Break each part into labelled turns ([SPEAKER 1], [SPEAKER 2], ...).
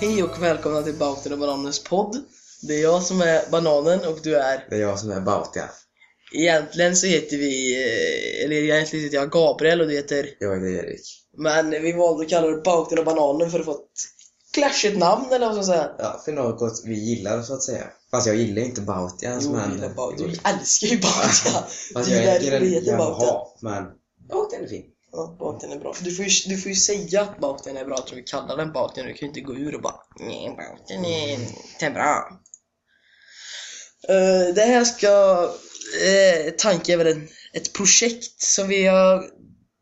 [SPEAKER 1] Hej och välkomna till Bauten och Bananens podd. Det är jag som är bananen och du är...
[SPEAKER 2] Det är jag som är Bautia.
[SPEAKER 1] Egentligen så heter vi... eh, Eller egentligen heter jag Gabriel och du heter...
[SPEAKER 2] Jag är Erik.
[SPEAKER 1] Men vi valde att kalla det Bauten och Bananen för att få ett clashigt namn eller vad ska jag säga.
[SPEAKER 2] Ja, för något vi gillar så att säga. Fast jag gillar inte Bautians
[SPEAKER 1] Jo,
[SPEAKER 2] men...
[SPEAKER 1] gillar Bauten. Vi älskar ju Bautia.
[SPEAKER 2] Fast
[SPEAKER 1] Det är
[SPEAKER 2] jag
[SPEAKER 1] därför
[SPEAKER 2] är
[SPEAKER 1] vi heter Bautia.
[SPEAKER 2] jaha, men Bautian är fin.
[SPEAKER 1] Ja, Bauten är bra. Du får, ju, du får ju säga att Bauten är bra, tror vi kallar den Bauten. Du kan ju inte gå ur och bara Nej, Bauten är inte bra. Eh, det här ska... Uh, tanke väl en, ett projekt som vi har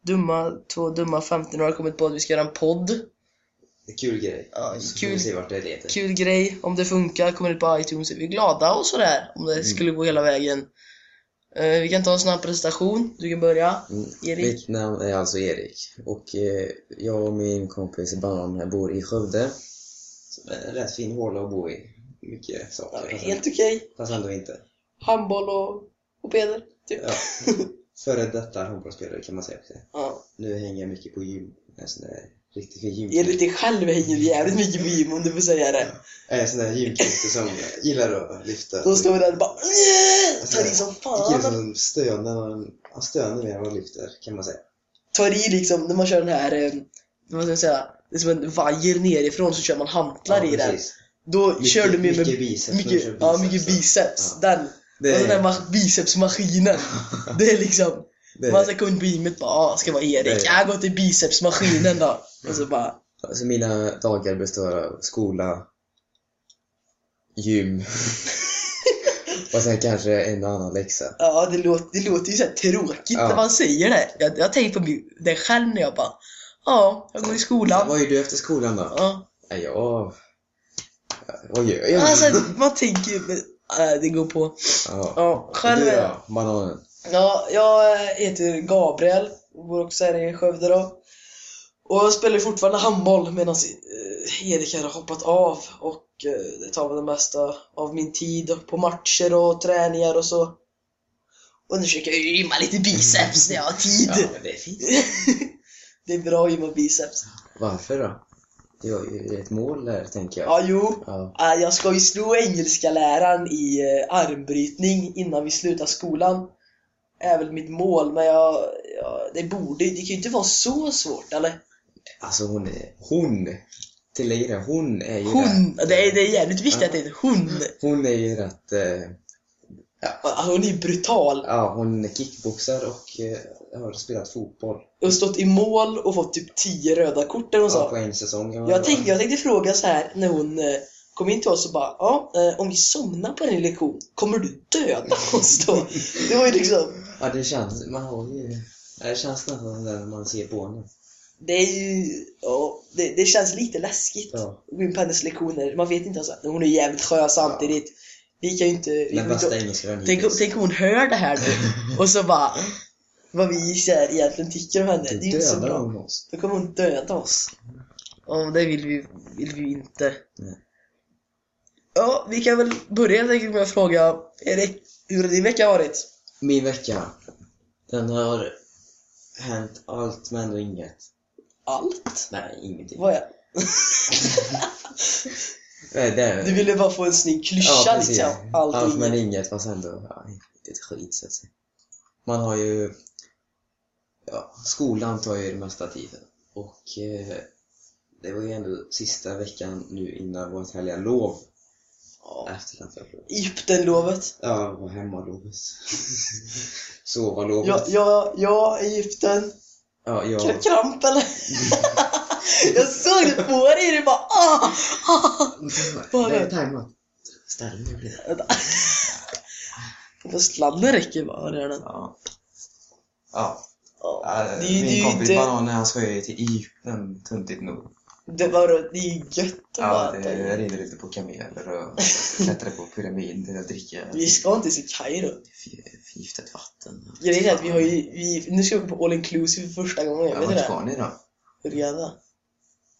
[SPEAKER 1] dumma, två dumma 15 år har kommit på att vi ska göra en podd.
[SPEAKER 2] Kul grej.
[SPEAKER 1] Ja,
[SPEAKER 2] Så
[SPEAKER 1] kul.
[SPEAKER 2] se vart det leder.
[SPEAKER 1] Kul grej. Om det funkar, kommer ut på iTunes är vi glada och sådär. Om det skulle gå hela vägen. Eh, vi kan ta en snabb presentation. Du kan börja.
[SPEAKER 2] Mm.
[SPEAKER 1] Erik.
[SPEAKER 2] Mitt namn är alltså Erik. Och eh, jag och min kompis Banan bor i Skövde. Som är en rätt fin håla att bo i. Mycket
[SPEAKER 1] Ja,
[SPEAKER 2] saker. fast-
[SPEAKER 1] helt okej.
[SPEAKER 2] Fast ändå inte.
[SPEAKER 1] Handboll och, och Peder, typ.
[SPEAKER 2] Ja. Före detta handbollsspelare kan man säga. också.
[SPEAKER 1] Ja.
[SPEAKER 2] Nu hänger jag mycket på gym. En sån där fin gym.
[SPEAKER 1] Enligt dig själv hänger jävligt mycket på gym om du får säga det.
[SPEAKER 2] Jag är en sån där gymkille som gillar att lyfta.
[SPEAKER 1] Då står vi där och bara tar i som fan.
[SPEAKER 2] som stönar, han stönar mer än han lyfter kan man säga.
[SPEAKER 1] Tar i liksom, när man kör den här, eh, vad ska jag säga, det är som en vajer nerifrån så kör man hantlar i den. Då
[SPEAKER 2] Mycket-
[SPEAKER 1] kör du med, med
[SPEAKER 2] mycket biceps, när du
[SPEAKER 1] mycket,
[SPEAKER 2] kör
[SPEAKER 1] ja,
[SPEAKER 2] biceps,
[SPEAKER 1] mycket biceps.
[SPEAKER 2] Ja.
[SPEAKER 1] Den.
[SPEAKER 2] Det
[SPEAKER 1] och den där
[SPEAKER 2] är,
[SPEAKER 1] ma- bicepsmaskinen. Det är liksom,
[SPEAKER 2] det
[SPEAKER 1] man ska in på gymmet bara, ah, ska vara Erik. Jag går till bicepsmaskinen då. Och så bara,
[SPEAKER 2] alltså mina dagar består av skola, gym och sen kanske en och annan läxa.
[SPEAKER 1] Ja, det låter, det låter ju så tråkigt
[SPEAKER 2] Ja.
[SPEAKER 1] när man säger det. Jag, jag tänkt på det själv när jag bara Ja, jag går i skolan.
[SPEAKER 2] Vad gör du efter skolan då?
[SPEAKER 1] Ja.
[SPEAKER 2] Jag... Vad gör jag?
[SPEAKER 1] Alltså, man tänker ju, äh, det går på.
[SPEAKER 2] ja.
[SPEAKER 1] Ja, själv
[SPEAKER 2] Du då? Bananen?
[SPEAKER 1] Ja, jag heter Gabriel och bor också här i Skövde då. Och jag spelar fortfarande handboll medan eh, Erik har hoppat av och eh, det tar väl det mesta av min tid på matcher och träningar och så. Och nu försöker jag gymma lite biceps när jag har tid.
[SPEAKER 2] Ja, men det är fint.
[SPEAKER 1] det är bra att gymma biceps.
[SPEAKER 2] Varför då? Det var ju ett mål där, tänker jag.
[SPEAKER 1] Ja, jo.
[SPEAKER 2] Ja.
[SPEAKER 1] Jag ska ju slå engelska läraren i eh, armbrytning innan vi slutar skolan. Är väl mitt mål, men jag, jag, det borde det kan ju inte vara så svårt, eller?
[SPEAKER 2] Alltså hon är... Hon! Tillägger det, hon är ju
[SPEAKER 1] Hon!
[SPEAKER 2] rätt,
[SPEAKER 1] Det är, det är jävligt viktigt
[SPEAKER 2] Ja.
[SPEAKER 1] att det är hon.
[SPEAKER 2] Hon är ju rätt... Eh,
[SPEAKER 1] Ah, Hon är brutal.
[SPEAKER 2] ja, hon kickboxar och eh, har spelat fotboll.
[SPEAKER 1] Jag har stått i mål och fått typ 10 röda kort eller
[SPEAKER 2] Ja, på en säsong
[SPEAKER 1] Jag
[SPEAKER 2] säga.
[SPEAKER 1] tänkte, jag tänkte fråga så här när hon eh, kom in till oss och bara ja, eh, om vi somnar på en lektion, kommer du döda oss då? Det var ju liksom
[SPEAKER 2] Ja, det känns... Man har ju... Det känns nästan när man ser på henne.
[SPEAKER 1] Det är ju, ja, det, det känns lite läskigt
[SPEAKER 2] Ja.
[SPEAKER 1] gå in på hennes lektioner. Man vet inte, alltså, hon är jävligt skön samtidigt. Vi kan ju inte... Vi
[SPEAKER 2] Den bästa engelskan
[SPEAKER 1] tänk, tänk hon hör det här nu och så bara vad vi här, egentligen tycker om henne. Det är ju inte så bra.
[SPEAKER 2] hon oss?
[SPEAKER 1] Då kommer hon döda oss. Och det vill vi, vill vi inte.
[SPEAKER 2] Nej.
[SPEAKER 1] Ja, vi kan väl börja helt enkelt med att fråga Erik, hur har din vecka varit?
[SPEAKER 2] Min vecka, den har hänt allt men ändå inget.
[SPEAKER 1] Allt?
[SPEAKER 2] Nej, ingenting.
[SPEAKER 1] Vad är...
[SPEAKER 2] Nej, det är...
[SPEAKER 1] Du ville bara få en snygg klyscha
[SPEAKER 2] Ja, precis.
[SPEAKER 1] liksom. Allt,
[SPEAKER 2] Allt men
[SPEAKER 1] inget.
[SPEAKER 2] inget fast ändå ja, lite skit så att säga. Man har ju... Ja, skolan tar ju det mesta tiden. Och eh, det var ju ändå sista veckan nu innan vårt härliga lov.
[SPEAKER 1] Ja.
[SPEAKER 2] Efter den förra.
[SPEAKER 1] Egyptenlovet.
[SPEAKER 2] Ja, och hemmalovet. Sovalovet.
[SPEAKER 1] Ja, ja, ja, Egypten.
[SPEAKER 2] ja, ja.
[SPEAKER 1] Kra- Kramp eller? jag såg det på dig, du bara ah, ah. Bara-
[SPEAKER 2] Det är timeout. Ställ nu blir det.
[SPEAKER 1] Fast sladden räcker bara, det är den.
[SPEAKER 2] Ja. Ja.
[SPEAKER 1] Ja. Det det är
[SPEAKER 2] min kompis Bananen han ska ju till Egypten, tuntigt nog.
[SPEAKER 1] Det, var, det är ju gött att
[SPEAKER 2] Ja, det jag rider lite på kameler och klättrar på pyramider och dricker
[SPEAKER 1] Vi ska inte till Kairo.
[SPEAKER 2] förgiftat vatten.
[SPEAKER 1] Grejen är att vi har ju, vi, nu ska vi på all inclusive för första gången,
[SPEAKER 2] Ja,
[SPEAKER 1] vet
[SPEAKER 2] vart ska ni då?
[SPEAKER 1] Hurghada.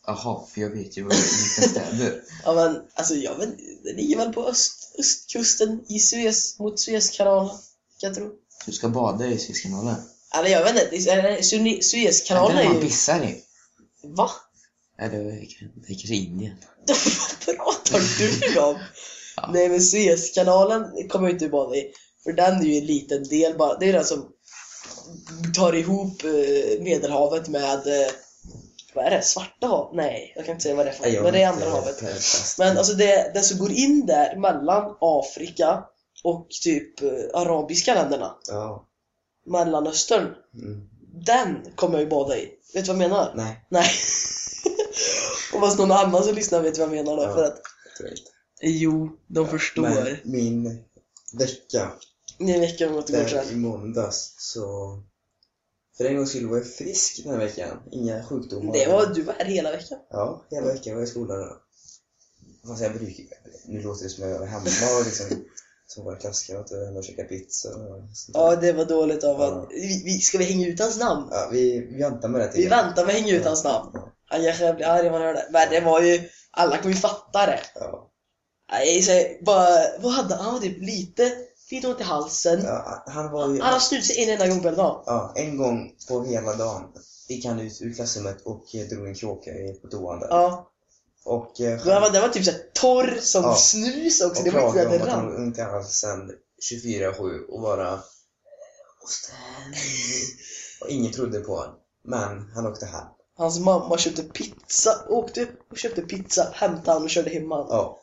[SPEAKER 2] Jaha, för jag vet ju vad det är lite städer.
[SPEAKER 1] Ja men, alltså jag vet det ligger väl på öst, östkusten i Suez, mot Suezkanalen, kan jag tro.
[SPEAKER 2] Du ska bada i Suezkanalen.
[SPEAKER 1] Eller jag vet inte, det är- Suez-
[SPEAKER 2] Är
[SPEAKER 1] Suezkanalen
[SPEAKER 2] det
[SPEAKER 1] är
[SPEAKER 2] man
[SPEAKER 1] ju...
[SPEAKER 2] pissar i?
[SPEAKER 1] Va?
[SPEAKER 2] Eller det är kanske Indien.
[SPEAKER 1] Vad pratar du om?
[SPEAKER 2] Ja.
[SPEAKER 1] Nej men Suezkanalen kommer jag inte bada i. För den är ju en liten del bara. Det är den som tar ihop eh, Medelhavet med eh, vad är det? Svarta hav? Nej, jag kan inte säga vad det är för
[SPEAKER 2] Nej,
[SPEAKER 1] Men det är andra havet. Men alltså det, den som går in där mellan Afrika och typ eh, arabiska länderna,
[SPEAKER 2] Ja.
[SPEAKER 1] Mellanöstern,
[SPEAKER 2] Mm.
[SPEAKER 1] den kommer jag ju bada i. Vet du vad jag menar?
[SPEAKER 2] Nej,
[SPEAKER 1] Nej. Och fast någon annan som lyssnar vet vad jag menar då,
[SPEAKER 2] Ja.
[SPEAKER 1] för att. Jo, de förstår.
[SPEAKER 2] Men min vecka,
[SPEAKER 1] en vecka att
[SPEAKER 2] där
[SPEAKER 1] sedan.
[SPEAKER 2] i måndags, så... För en gång skulle var jag frisk den här veckan. Inga sjukdomar.
[SPEAKER 1] Det var du var här hela veckan.
[SPEAKER 2] Ja, hela veckan var jag i skolan. då. Fast jag brukar Nu låter det som jag är hemma och liksom som våra klasskamrater hem och käka pizza och sånt.
[SPEAKER 1] Ja, det var dåligt av
[SPEAKER 2] Ja.
[SPEAKER 1] honom. Vi, vi, ska vi hänga ut hans namn?
[SPEAKER 2] Ja, vi, vi väntar med det
[SPEAKER 1] Vi väntar med att hänga ut hans namn. Han kanske blir arg om han hör det. Men det var ju, alla kommer ju fatta det.
[SPEAKER 2] Ja.
[SPEAKER 1] Nej, så, bara, vad hade han? Han hade typ lite, lite ont i halsen.
[SPEAKER 2] ja, han var ju...
[SPEAKER 1] Han har snusat en enda gång per dag.
[SPEAKER 2] Ja, en gång på hela dagen gick han ut ur klassrummet och eh, drog en kråka på toan där.
[SPEAKER 1] Ja.
[SPEAKER 2] Och, eh,
[SPEAKER 1] Den var, den var typ så torr som
[SPEAKER 2] Ja.
[SPEAKER 1] snus också.
[SPEAKER 2] och
[SPEAKER 1] Det var inte
[SPEAKER 2] om att han var ont i halsen 24-7 och bara Och ingen trodde på honom. Men han åkte hem.
[SPEAKER 1] Hans mamma köpte pizza, åkte och köpte pizza, hämtade han och körde hem han.
[SPEAKER 2] Ja.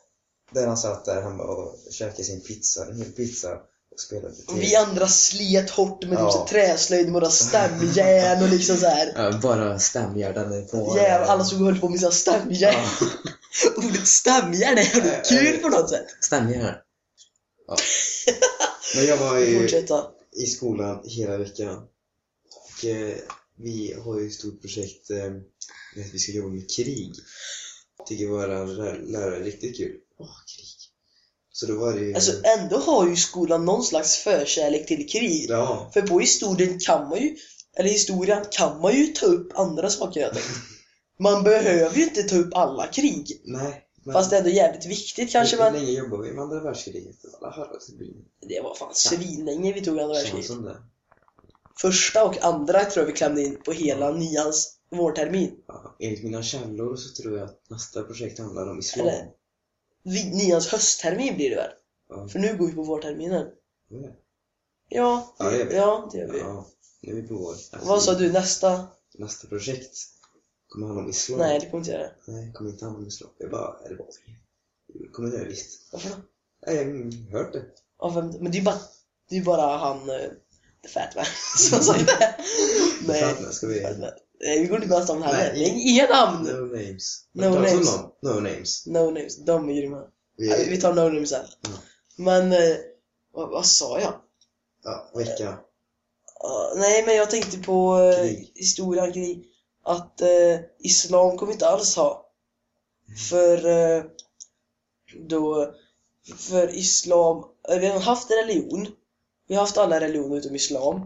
[SPEAKER 2] Där han satt där hemma och käkade sin pizza, en hel pizza och spelade
[SPEAKER 1] Och vi andra slet hårt med typ
[SPEAKER 2] Ja.
[SPEAKER 1] här träslöjd med våra stämjärn och liksom så här.
[SPEAKER 2] Ja, bara stämjärnade på
[SPEAKER 1] Jävlar, alla och höll på med sina stämjärn.
[SPEAKER 2] Ja.
[SPEAKER 1] Ordet stämjärn är jävligt kul på något sätt.
[SPEAKER 2] Stämjärn. Ja. Men jag var ju i skolan hela veckan. Och eh, vi har ju ett stort projekt eh, att vi ska jobba med krig. Tycker våra lär- lärare är riktigt kul. Åh, krig. Så då var det ju...
[SPEAKER 1] Alltså ändå har ju skolan någon slags förkärlek till krig.
[SPEAKER 2] ja.
[SPEAKER 1] För på historien kan man ju, eller historien kan man ju ta upp andra saker jag tänkt. Man behöver ju inte ta upp alla krig.
[SPEAKER 2] Nej. Men
[SPEAKER 1] Fast det är ändå jävligt viktigt kanske
[SPEAKER 2] hur, länge jobbade vi med andra världskriget? Till byn.
[SPEAKER 1] det var fan svinlänge vi tog andra världskriget.
[SPEAKER 2] Det.
[SPEAKER 1] Första och andra tror jag vi klämde in på hela nians vårtermin.
[SPEAKER 2] Ja, enligt mina källor så tror jag att nästa projekt handlar om islam.
[SPEAKER 1] Eller- Vi- Nians hösttermin blir det väl?
[SPEAKER 2] Ja.
[SPEAKER 1] För nu går vi på vårterminen.
[SPEAKER 2] Ja.
[SPEAKER 1] Ja,
[SPEAKER 2] Ja, det gör vi.
[SPEAKER 1] ja, det gör vi.
[SPEAKER 2] Ja, nu är vi på vår.
[SPEAKER 1] Vad sa du, nästa?
[SPEAKER 2] Nästa projekt kommer handla om islam.
[SPEAKER 1] Nej, det kommer inte göra det.
[SPEAKER 2] Nej, kommer inte handla om islam. Jag bara, eller vad? Det kommer det göra visst.
[SPEAKER 1] Varför då?
[SPEAKER 2] Nej, jag har hört det.
[SPEAKER 1] Ja, men det är bara, det är bara han, uh, The Fat Man, som sagt det. Nej,
[SPEAKER 2] Fan, ska vi...
[SPEAKER 1] Fat Man. Nej, vi går inte börja namn heller.
[SPEAKER 2] Nej.
[SPEAKER 1] Nej, Inga namn!
[SPEAKER 2] No names.
[SPEAKER 1] No
[SPEAKER 2] om
[SPEAKER 1] names.
[SPEAKER 2] No names.
[SPEAKER 1] No names, de är grymma.
[SPEAKER 2] Vi,
[SPEAKER 1] Vi tar no names sen.
[SPEAKER 2] Mm.
[SPEAKER 1] Men, eh, vad, vad sa jag?
[SPEAKER 2] ja, vecka.
[SPEAKER 1] Ja, nej, men jag tänkte på uh,
[SPEAKER 2] Krig.
[SPEAKER 1] historien krig. Att eh, islam kommer inte alls ha. För eh, då, för islam, eh, vi har haft en religion. Vi har haft alla religioner utom islam.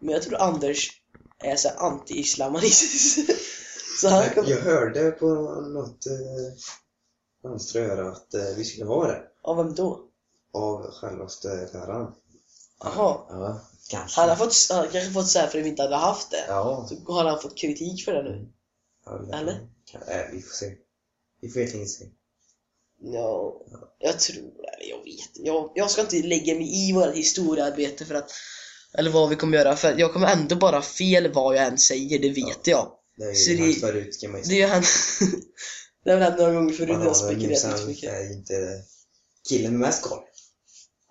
[SPEAKER 1] Men jag tror Anders är så här anti-islamistisk. så han kommer,
[SPEAKER 2] Jag hörde på något eh, vänstra öra att eh, vi skulle ha det.
[SPEAKER 1] av vem då?
[SPEAKER 2] Av självaste läraren.
[SPEAKER 1] Jaha.
[SPEAKER 2] Ja, kanske.
[SPEAKER 1] Han har fått, han har kanske fått så här för att vi inte hade haft det.
[SPEAKER 2] Ja.
[SPEAKER 1] Så har han fått kritik för det nu.
[SPEAKER 2] ja det-
[SPEAKER 1] Eller?
[SPEAKER 2] Nej, vi får se. Vi får helt enkelt se.
[SPEAKER 1] Ja, jag tror, eller jag vet jag, jag ska inte lägga mig i vårt historiearbete för att eller vad vi kommer göra, för jag kommer ändå bara ha fel vad jag än säger, det vet jag.
[SPEAKER 2] Det är
[SPEAKER 1] Så
[SPEAKER 2] ju
[SPEAKER 1] det-
[SPEAKER 2] hänt förut kan man ju
[SPEAKER 1] Det är ju hänt Det har väl hänt några gånger förut, jag
[SPEAKER 2] Bananen
[SPEAKER 1] spekulerat mycket.
[SPEAKER 2] är inte killen med mest koll.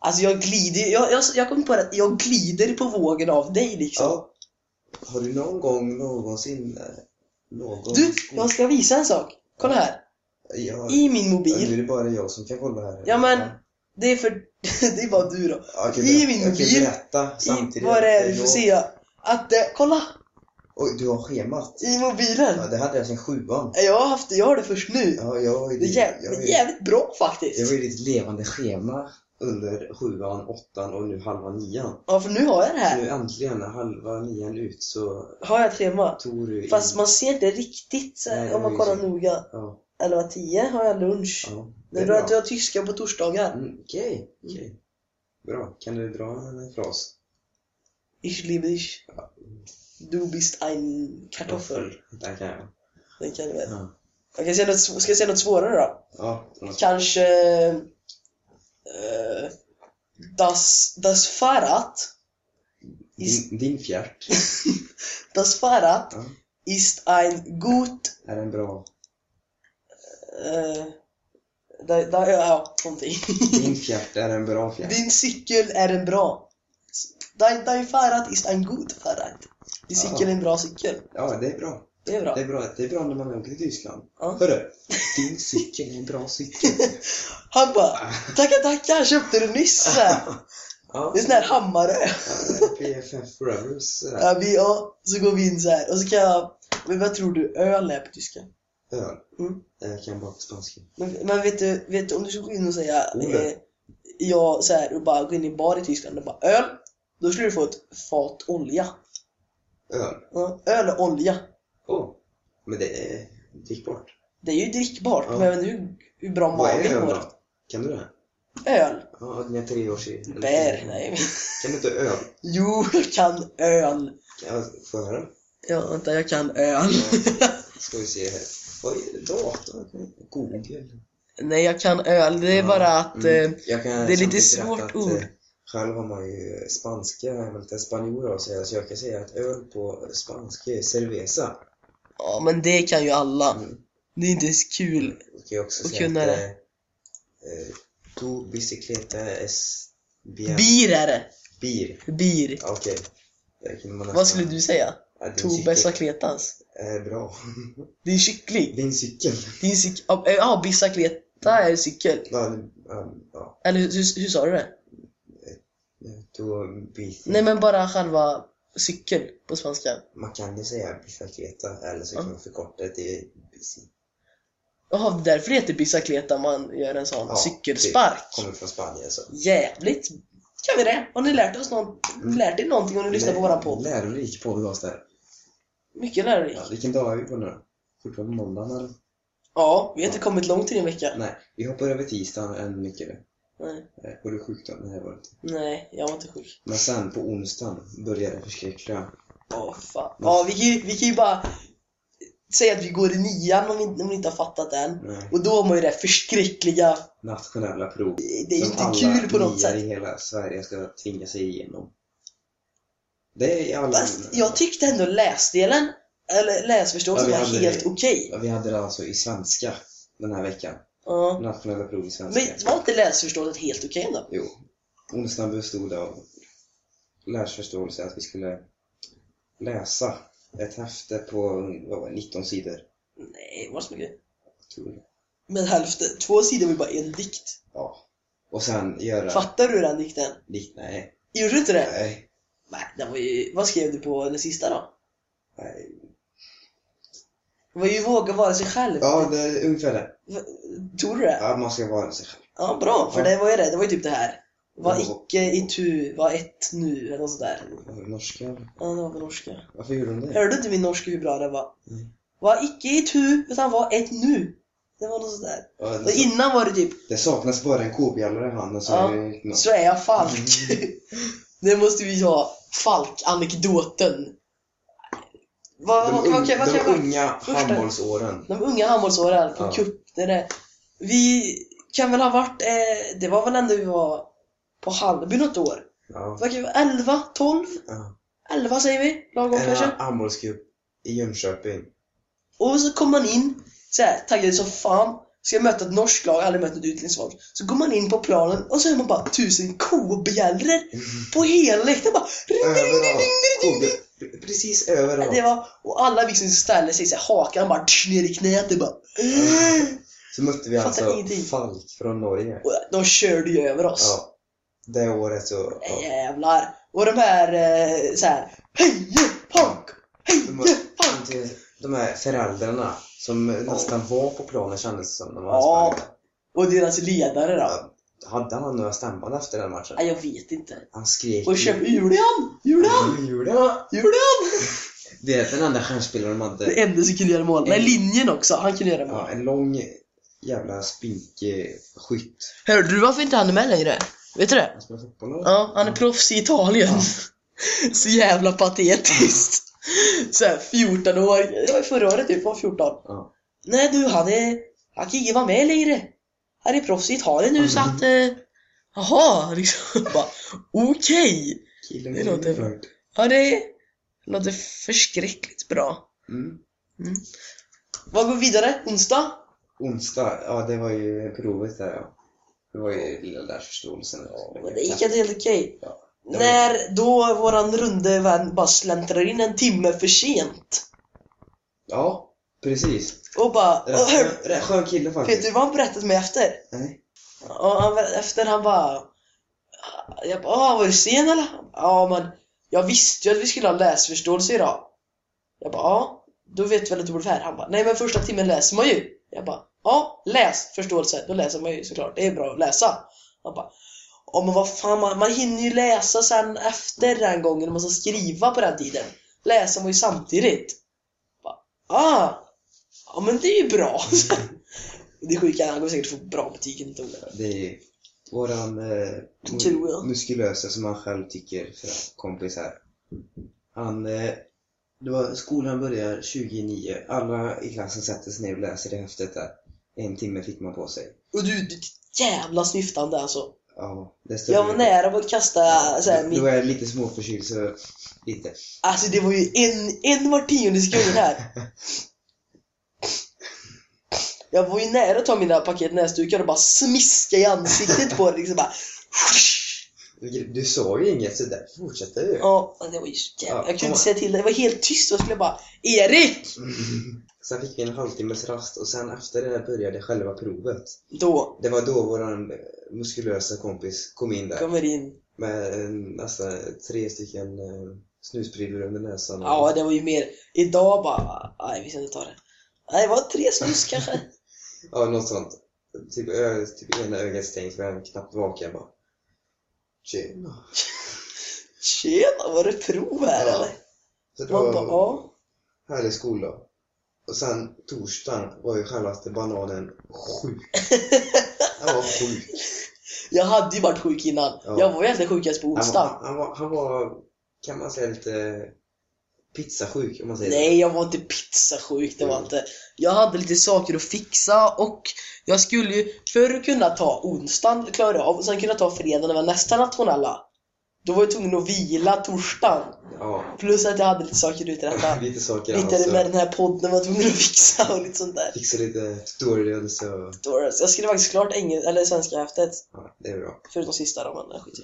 [SPEAKER 1] Alltså jag glider, jag, jag, jag kommer på det att jag glider på vågen av dig liksom.
[SPEAKER 2] Ja. Har du någon gång någonsin eh, någon
[SPEAKER 1] Du, jag ska visa en sak. Kolla här.
[SPEAKER 2] Ja,
[SPEAKER 1] I min
[SPEAKER 2] ja, nu
[SPEAKER 1] mobil.
[SPEAKER 2] är det bara jag som kan kolla här.
[SPEAKER 1] Ja, men- Det är för, det är bara du då.
[SPEAKER 2] Okej,
[SPEAKER 1] i min
[SPEAKER 2] okej,
[SPEAKER 1] mobil,
[SPEAKER 2] berätta
[SPEAKER 1] I,
[SPEAKER 2] samtidigt.
[SPEAKER 1] vad är det
[SPEAKER 2] Jag-
[SPEAKER 1] du får se? Att, eh, kolla!
[SPEAKER 2] Oj, du har schemat.
[SPEAKER 1] I mobilen.
[SPEAKER 2] Ja, det hade jag sen sjuan.
[SPEAKER 1] Jag har haft det, jag har det först nu.
[SPEAKER 2] Ja, jag var ju,
[SPEAKER 1] Det är jävligt,
[SPEAKER 2] jag,
[SPEAKER 1] jävligt bra faktiskt.
[SPEAKER 2] jag var ju ditt levande schema under sjuan, åttan och nu halva nian.
[SPEAKER 1] Ja, för nu har jag det här.
[SPEAKER 2] nu äntligen, halva nian ut, så
[SPEAKER 1] Har jag ett schema. Fast man ser inte riktigt så här,
[SPEAKER 2] Nej,
[SPEAKER 1] om man
[SPEAKER 2] det är
[SPEAKER 1] kollar noga.
[SPEAKER 2] Ja,
[SPEAKER 1] 11.10 har jag lunch.
[SPEAKER 2] ja. Det är
[SPEAKER 1] du har, du
[SPEAKER 2] bra.
[SPEAKER 1] har tyska på torsdagar.
[SPEAKER 2] Mm, Okej, okej. Bra. Kan du dra en fras?
[SPEAKER 1] Ich liebe dich.
[SPEAKER 2] Ja.
[SPEAKER 1] Du bist ein Kartoffel.
[SPEAKER 2] Där kan jag.
[SPEAKER 1] Den kan du väl?
[SPEAKER 2] Ja.
[SPEAKER 1] Jag säga något, ska jag säga något svårare då?
[SPEAKER 2] Ja, något-
[SPEAKER 1] Kanske... eh, das, das Fahrrad ist,
[SPEAKER 2] din, din fjärt
[SPEAKER 1] das Fahrrad
[SPEAKER 2] Ja.
[SPEAKER 1] ist ein gut...
[SPEAKER 2] är en bra...
[SPEAKER 1] Uh, där, där, ja, någonting.
[SPEAKER 2] Din fjärt är en bra fjärt.
[SPEAKER 1] Din cykel är en bra... Dein, dein Fahrrad ist ein gut Fahrrad. Din cykel är en bra cykel.
[SPEAKER 2] Ja, det är bra.
[SPEAKER 1] Det är bra.
[SPEAKER 2] Det är bra, det är bra när man åker till Tyskland.
[SPEAKER 1] Ja.
[SPEAKER 2] Hörru, din cykel är en bra cykel.
[SPEAKER 1] Han bara, tackar tackar, köpte du nyss?
[SPEAKER 2] Ja,
[SPEAKER 1] Det är sån här hammare.
[SPEAKER 2] ja, PFF Brothers. sådär.
[SPEAKER 1] Ja, vi, ja, så går vi in så här och så kan jag... Men vad tror du öl är på tyska?
[SPEAKER 2] Öl.
[SPEAKER 1] Mm.
[SPEAKER 2] Jag kan bara på spanska.
[SPEAKER 1] Men, men vet, du, vet du, om du skulle gå in och säga eh, ja, så här, och bara gå in i bar i Tyskland och bara öl, då skulle du få ett fat olja.
[SPEAKER 2] Öl.
[SPEAKER 1] Ja, öl och olja.
[SPEAKER 2] Åh. Men det är drickbart.
[SPEAKER 1] Det är ju drickbart,
[SPEAKER 2] Ja.
[SPEAKER 1] men inte hur, bra magen mår.
[SPEAKER 2] Kan du det?
[SPEAKER 1] Öl.
[SPEAKER 2] Ja, dina tre års
[SPEAKER 1] Bär. Nej.
[SPEAKER 2] Kan du inte öl?
[SPEAKER 1] Jo, jag kan öl.
[SPEAKER 2] Kan jag få höra?
[SPEAKER 1] Ja, vänta, jag kan öl.
[SPEAKER 2] Ska vi se här. Vad är datorn? Google.
[SPEAKER 1] Nej, jag kan öl. Det är bara att...
[SPEAKER 2] Mm.
[SPEAKER 1] Eh,
[SPEAKER 2] Jag kan
[SPEAKER 1] det är lite svårt ord.
[SPEAKER 2] eh, Själv har man ju spanska, jag är lite spanjor av sig, så jag kan säga att öl på spanska är cerveza.
[SPEAKER 1] ja, men det kan ju alla.
[SPEAKER 2] Mm.
[SPEAKER 1] Det är inte så kul.
[SPEAKER 2] Jag kan ju också säga
[SPEAKER 1] kunna
[SPEAKER 2] att
[SPEAKER 1] det.
[SPEAKER 2] eh, eh, tu bicicleta es bien
[SPEAKER 1] Bir är det.
[SPEAKER 2] bir.
[SPEAKER 1] Bir.
[SPEAKER 2] Ja, Okej. Man
[SPEAKER 1] Vad skulle du säga?
[SPEAKER 2] Ja,
[SPEAKER 1] Tu bicicletas.
[SPEAKER 2] Är bra.
[SPEAKER 1] Din kyckling.
[SPEAKER 2] Din cykel.
[SPEAKER 1] Din cykel. Ja, bicicleta är cykel.
[SPEAKER 2] Ja, ja, ja.
[SPEAKER 1] Eller hur, hur, hur sa du det?
[SPEAKER 2] Bici.
[SPEAKER 1] Nej, men bara själva cykel på spanska.
[SPEAKER 2] Man kan ju säga bicicleta eller så kan man förkorta det till bici.
[SPEAKER 1] Jaha, därför det heter bicicleta man gör en sån
[SPEAKER 2] Ja,
[SPEAKER 1] cykelspark.
[SPEAKER 2] det kommer från Spanien så.
[SPEAKER 1] Jävligt. Kan vi det? Har ni lärt oss något? Lärt er någonting om ni lyssnar på våran podd?
[SPEAKER 2] Lärorik podcast där.
[SPEAKER 1] Mycket lärorikt.
[SPEAKER 2] Ja, vilken dag är vi på nu då? Fortfarande måndagen eller?
[SPEAKER 1] Ja, vi har inte kommit långt i din vecka.
[SPEAKER 2] Nej, vi hoppar över tisdagen än mycket.
[SPEAKER 1] Nej.
[SPEAKER 2] Eh, Var du sjuk då? Nej, det var inte.
[SPEAKER 1] Nej, jag var inte sjuk.
[SPEAKER 2] Men sen på onsdagen började det förskräckliga.
[SPEAKER 1] Åh fan. Ja, vi kan, ju, vi kan ju bara säga att vi går i nian om vi, om ni inte har fattat än.
[SPEAKER 2] Nej.
[SPEAKER 1] Och då har ju det förskräckliga.
[SPEAKER 2] Nationella prov.
[SPEAKER 1] Det är ju
[SPEAKER 2] som
[SPEAKER 1] inte
[SPEAKER 2] alla
[SPEAKER 1] kul på något sätt.
[SPEAKER 2] i hela Sverige ska tvinga sig igenom. Det är.
[SPEAKER 1] Fast jag tyckte ändå läsdelen, eller läsförståelsen
[SPEAKER 2] Ja,
[SPEAKER 1] var helt okej.
[SPEAKER 2] Ja, Vi hade det alltså i svenska den här veckan.
[SPEAKER 1] Ja.
[SPEAKER 2] Nationella prov i svenska.
[SPEAKER 1] Men var inte läsförståelsen helt okej ändå?
[SPEAKER 2] Jo. Onsdagen bestod av läsförståelse att vi skulle läsa ett häfte på vad var det, 19 sidor.
[SPEAKER 1] Nej, var det så mycket? Men hälften, två sidor var ju bara en dikt.
[SPEAKER 2] Ja. Och sen göra...
[SPEAKER 1] Fattar du den dikten?
[SPEAKER 2] Dikt, nej.
[SPEAKER 1] Gjorde du inte det?
[SPEAKER 2] Nej.
[SPEAKER 1] Nej, den var ju... Vad skrev du på den sista då?
[SPEAKER 2] nej.
[SPEAKER 1] Det var ju våga vara sig själv.
[SPEAKER 2] Ja, det är ungefär det.
[SPEAKER 1] Tror du det?
[SPEAKER 2] Ja, man ska vara sig själv.
[SPEAKER 1] Ja, bra. För
[SPEAKER 2] Ja.
[SPEAKER 1] det var ju det. Det var ju typ det här. Var
[SPEAKER 2] Ja.
[SPEAKER 1] icke i tu, var ett nu, eller något sådär.
[SPEAKER 2] Norska?
[SPEAKER 1] Ja, det var på norska.
[SPEAKER 2] Varför gjorde de det?
[SPEAKER 1] Hörde du inte min norska hur bra det var?
[SPEAKER 2] Nej.
[SPEAKER 1] Var icke i tu, utan var ett nu. Det var något sådär.
[SPEAKER 2] Ja,
[SPEAKER 1] Och
[SPEAKER 2] det,
[SPEAKER 1] innan var det typ,
[SPEAKER 2] det saknas bara en kobjällare i handen så
[SPEAKER 1] Ja.
[SPEAKER 2] är det något.
[SPEAKER 1] så är jag Falk.
[SPEAKER 2] Mm.
[SPEAKER 1] det måste vi ha. Falk-anekdoten. Vad,
[SPEAKER 2] De,
[SPEAKER 1] vad,
[SPEAKER 2] un,
[SPEAKER 1] vad, vad, vad,
[SPEAKER 2] de unga handbollsåren.
[SPEAKER 1] De unga handbollsåren på
[SPEAKER 2] Ja.
[SPEAKER 1] cup, det där. Vi kan väl ha varit, eh, det var väl ändå vi var på Hallby något år.
[SPEAKER 2] Ja.
[SPEAKER 1] Vad kan vi, 11, 12,
[SPEAKER 2] ja.
[SPEAKER 1] 11 säger vi, lagom
[SPEAKER 2] En
[SPEAKER 1] kanske.
[SPEAKER 2] handbollscup i Jönköping.
[SPEAKER 1] Och så kommer man in, så här, taggad som fan. Ska jag möta ett norskt lag, aldrig mött ett utländskt. Så går man in på planen och så är man bara tusen kobjällror på hela läktaren. Bara ring, ring, ring, ring, ring, ring, ring.
[SPEAKER 2] Kobe. Precis överallt.
[SPEAKER 1] Det var, och alla vi som ställde sig så här, hakan bara tsch, ner i knät. Det bara äh.
[SPEAKER 2] Så mötte vi alltså
[SPEAKER 1] ingenting.
[SPEAKER 2] Falk från Norge.
[SPEAKER 1] Och de körde ju över oss.
[SPEAKER 2] Ja. Det året så... Ja.
[SPEAKER 1] Jävlar. Och de här eh, så här, Heje
[SPEAKER 2] de, de här föräldrarna som nästan var på planen kändes det som när man
[SPEAKER 1] Ja.
[SPEAKER 2] sprang.
[SPEAKER 1] Och deras ledare då?
[SPEAKER 2] Ja. Hade han några stämband efter den matchen?
[SPEAKER 1] Nej, jag vet inte.
[SPEAKER 2] Han skrek
[SPEAKER 1] Och köp Julian! Julian!
[SPEAKER 2] Julian!
[SPEAKER 1] Julian!
[SPEAKER 2] Det är den enda stjärnspelaren de hade.
[SPEAKER 1] Det enda som kunde göra mål. Nej, linjen också. Han kunde göra mål.
[SPEAKER 2] Ja, en lång jävla spinkig skytt.
[SPEAKER 1] Hörde du varför inte han är med längre? Vet du det?
[SPEAKER 2] Han spelar fotboll?
[SPEAKER 1] Ja, han är proffs i Italien. Så jävla patetiskt. Så här, 14 år. Det var förra året typ, var 14.
[SPEAKER 2] Ja.
[SPEAKER 1] Nej du, han är... Han kan inte vara med längre. Han är proffs i Italien nu så att... Eh, jaha, liksom. Bara, Okej.
[SPEAKER 2] Killen
[SPEAKER 1] Det låter-. Ja, det låter förskräckligt bra.
[SPEAKER 2] Mm.
[SPEAKER 1] Vad går vi vidare? Onsdag?
[SPEAKER 2] Onsdag, ja det var ju provet där ja. Det var ju lilla läsförståelsen.
[SPEAKER 1] Men det gick inte helt okej.
[SPEAKER 2] Ja.
[SPEAKER 1] När då våran runde vän bara släntrar in en timme för sent.
[SPEAKER 2] Ja, precis.
[SPEAKER 1] Och bara...
[SPEAKER 2] Rätt,
[SPEAKER 1] hör,
[SPEAKER 2] rätt skön kille
[SPEAKER 1] vet
[SPEAKER 2] faktiskt.
[SPEAKER 1] du vad han berättade till mig efter?
[SPEAKER 2] Nej.
[SPEAKER 1] Och han, efter han bara... Jag bara, ah, var du sen eller? Ja, men jag visste ju att vi skulle ha läsförståelse idag. Jag bara, ja, då vet du väl att du borde vara här? Han bara, nej men första timmen läser man ju. Jag bara, ja, läsförståelse, då läser man ju såklart. Det är bra att läsa. Han bara, ja men vad fan, man, man hinner ju läsa sen efter den gången när man ska skriva på den tiden. Läser man ju samtidigt. Bara, ah, ja men det är ju bra. det är sjuka, han kommer säkert få bra betyg inte.
[SPEAKER 2] Det är våran eh, muskulösa som han själv tycker för kompis här. Han, eh, det var, skolan börjar 29. Alla i klassen sätter sig ner och läser det häftet där. En timme fick man på sig.
[SPEAKER 1] Och du, du jävla snyftande alltså.
[SPEAKER 2] Ja, det större.
[SPEAKER 1] Jag var nära på att kasta såhär,
[SPEAKER 2] Då
[SPEAKER 1] mitt,
[SPEAKER 2] är jag lite småförkyld så lite.
[SPEAKER 1] Alltså det var ju en, en var tionde sekund här. Jag var ju nära att ta mina paket näsdukar och bara smiska i ansiktet på det liksom bara.
[SPEAKER 2] Du, sa ju inget så där fortsätter du.
[SPEAKER 1] Ja, det var ju så jävla...
[SPEAKER 2] Ja,
[SPEAKER 1] Jag kunde inte säga till det. Det var helt tyst och skulle bara Erik!
[SPEAKER 2] Sen fick vi en halvtimmes rast och sen efter det började själva provet.
[SPEAKER 1] Då
[SPEAKER 2] Det var då våran eh, muskulösa kompis kom in där.
[SPEAKER 1] kommer in.
[SPEAKER 2] Med eh, nästan tre stycken eh, snusprillor under näsan. och-
[SPEAKER 1] Ja, det var ju mer. Idag bara, nej vi ska inte ta det. Nej, det var tre snus kanske.
[SPEAKER 2] ja, något sånt. Typ, ö, typ ena ögat stängt är knappt vaken bara. Tjena.
[SPEAKER 1] Tjena, var det prov här
[SPEAKER 2] Ja.
[SPEAKER 1] eller?
[SPEAKER 2] Så det
[SPEAKER 1] Man
[SPEAKER 2] var
[SPEAKER 1] bara, ja.
[SPEAKER 2] härlig skoldag. Och sen torsdagen var ju självaste bananen sjuk. Han var sjuk.
[SPEAKER 1] Jag hade ju varit sjuk innan.
[SPEAKER 2] Ja.
[SPEAKER 1] Jag var ju egentligen sjukast på
[SPEAKER 2] Han
[SPEAKER 1] onsdag.
[SPEAKER 2] var, han, var, han var, kan man säga, lite pizzasjuk om man säger
[SPEAKER 1] Nej, jag var inte pizzasjuk, det var
[SPEAKER 2] Jo.
[SPEAKER 1] inte. Jag hade lite saker att fixa och jag skulle ju, för att kunna ta onsdagen, klara av, och sen kunna ta fredagen när det var nästa nationella. Då var jag tvungen att vila torsdagen.
[SPEAKER 2] Ja,
[SPEAKER 1] Plus att jag hade lite saker att uträtta.
[SPEAKER 2] lite saker
[SPEAKER 1] Lite
[SPEAKER 2] alltså.
[SPEAKER 1] med den här podden var jag tvungen att fixa och lite sånt där.
[SPEAKER 2] Fixa lite tutorials och...
[SPEAKER 1] Då- Jag skrev faktiskt klart engel, eller svenska häftet.
[SPEAKER 2] Ja, det är bra.
[SPEAKER 1] Förutom sista då, men skit.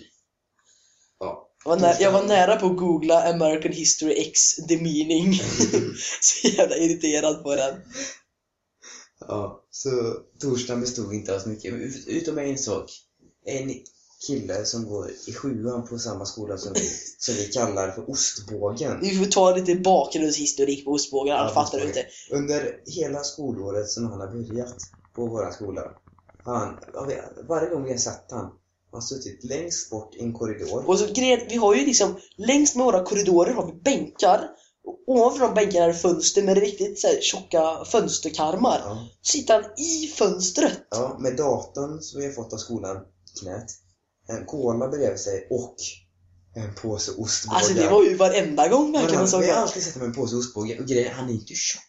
[SPEAKER 2] Ja.
[SPEAKER 1] jag var, nä- jag var nära på att googla American History X the meaning. Så jävla irriterad på den.
[SPEAKER 2] Ja, så torsdagen bestod inte av så mycket, ut- utom en sak. En kille som går i sjuan på samma skola som vi, som vi kallar för ostbågen.
[SPEAKER 1] Vi får ta lite bakgrundshistorik på ostbågen,
[SPEAKER 2] Ja,
[SPEAKER 1] han fattar
[SPEAKER 2] ostbågen.
[SPEAKER 1] inte.
[SPEAKER 2] Under hela skolåret som han har börjat på våra skola, han, ja, varje gång vi har sett han, han har suttit längst bort i en korridor.
[SPEAKER 1] Och så grejen, vi har ju liksom, längst med våra korridorer har vi bänkar. Och ovanför de bänkarna är det fönster med riktigt så här, tjocka fönsterkarmar.
[SPEAKER 2] Ja,
[SPEAKER 1] sitter han i fönstret.
[SPEAKER 2] ja, med datorn som vi har fått av skolan knät, en cola bredvid sig och en påse ostbågar.
[SPEAKER 1] Alltså det var ju varenda gång verkligen man
[SPEAKER 2] han,
[SPEAKER 1] såg
[SPEAKER 2] vi har alltid sett honom med en påse ostbågar och grejen, han är inte tjock.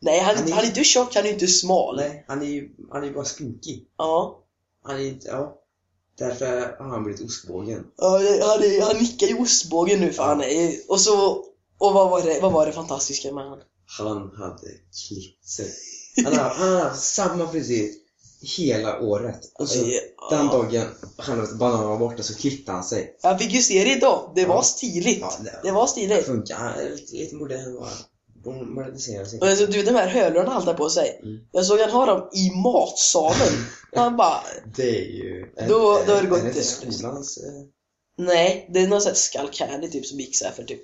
[SPEAKER 1] Nej, han,
[SPEAKER 2] han är-
[SPEAKER 1] han är inte tjock, han är inte smal.
[SPEAKER 2] Nej, han är ju han är bara skinkig.
[SPEAKER 1] Ja.
[SPEAKER 2] Han är inte, ja. Därför har han blivit ostbågen.
[SPEAKER 1] Ja, han, är, han nickar ju ostbågen nu för han är Och så, och vad var det, vad var det fantastiska med han?
[SPEAKER 2] Han hade klippt sig. Han har, han samma frisyr hela året. Och så
[SPEAKER 1] Ja.
[SPEAKER 2] den dagen själva bananen var borta så klippte han sig.
[SPEAKER 1] Jag fick ju se det idag, det var
[SPEAKER 2] Ja.
[SPEAKER 1] stiligt.
[SPEAKER 2] Ja, det-
[SPEAKER 1] Det var
[SPEAKER 2] Det
[SPEAKER 1] stiligt.
[SPEAKER 2] funkar. Han är lite, lite modern bara. De moderniserar sig.
[SPEAKER 1] Och alltså, du de här hörlurarna han hade på sig.
[SPEAKER 2] Mm.
[SPEAKER 1] Jag såg han ha dem i matsalen. Han bara,
[SPEAKER 2] Det är ju... Är,
[SPEAKER 1] Då- då är det
[SPEAKER 2] är,
[SPEAKER 1] gott
[SPEAKER 2] är det
[SPEAKER 1] det.
[SPEAKER 2] skolans... Eh,
[SPEAKER 1] nej, det är någon sån här skull candy typ som gick så här för typ?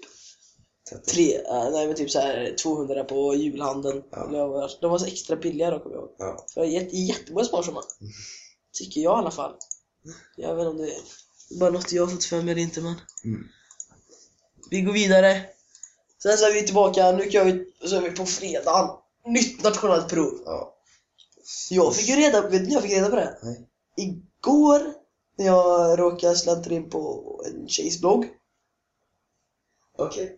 [SPEAKER 1] Tre, äh, nej men typ så här 200 på julhandeln.
[SPEAKER 2] Ja.
[SPEAKER 1] Det? De var så extra billiga då kommer jag ihåg.
[SPEAKER 2] Ja.
[SPEAKER 1] För jätte, jättemånga som har såna. Tycker jag i alla fall. Jag vet inte om det är bara något jag har fått för mig eller inte men.
[SPEAKER 2] Mm.
[SPEAKER 1] Vi går vidare. Sen så är vi tillbaka, nu kör vi, så är vi på fredagen. Nytt nationellt prov.
[SPEAKER 2] ja.
[SPEAKER 1] Jag fick ju reda vet ni jag fick reda på det?
[SPEAKER 2] Nej.
[SPEAKER 1] Igår när jag råkade släntra in på en tjejs blogg.
[SPEAKER 2] Okej.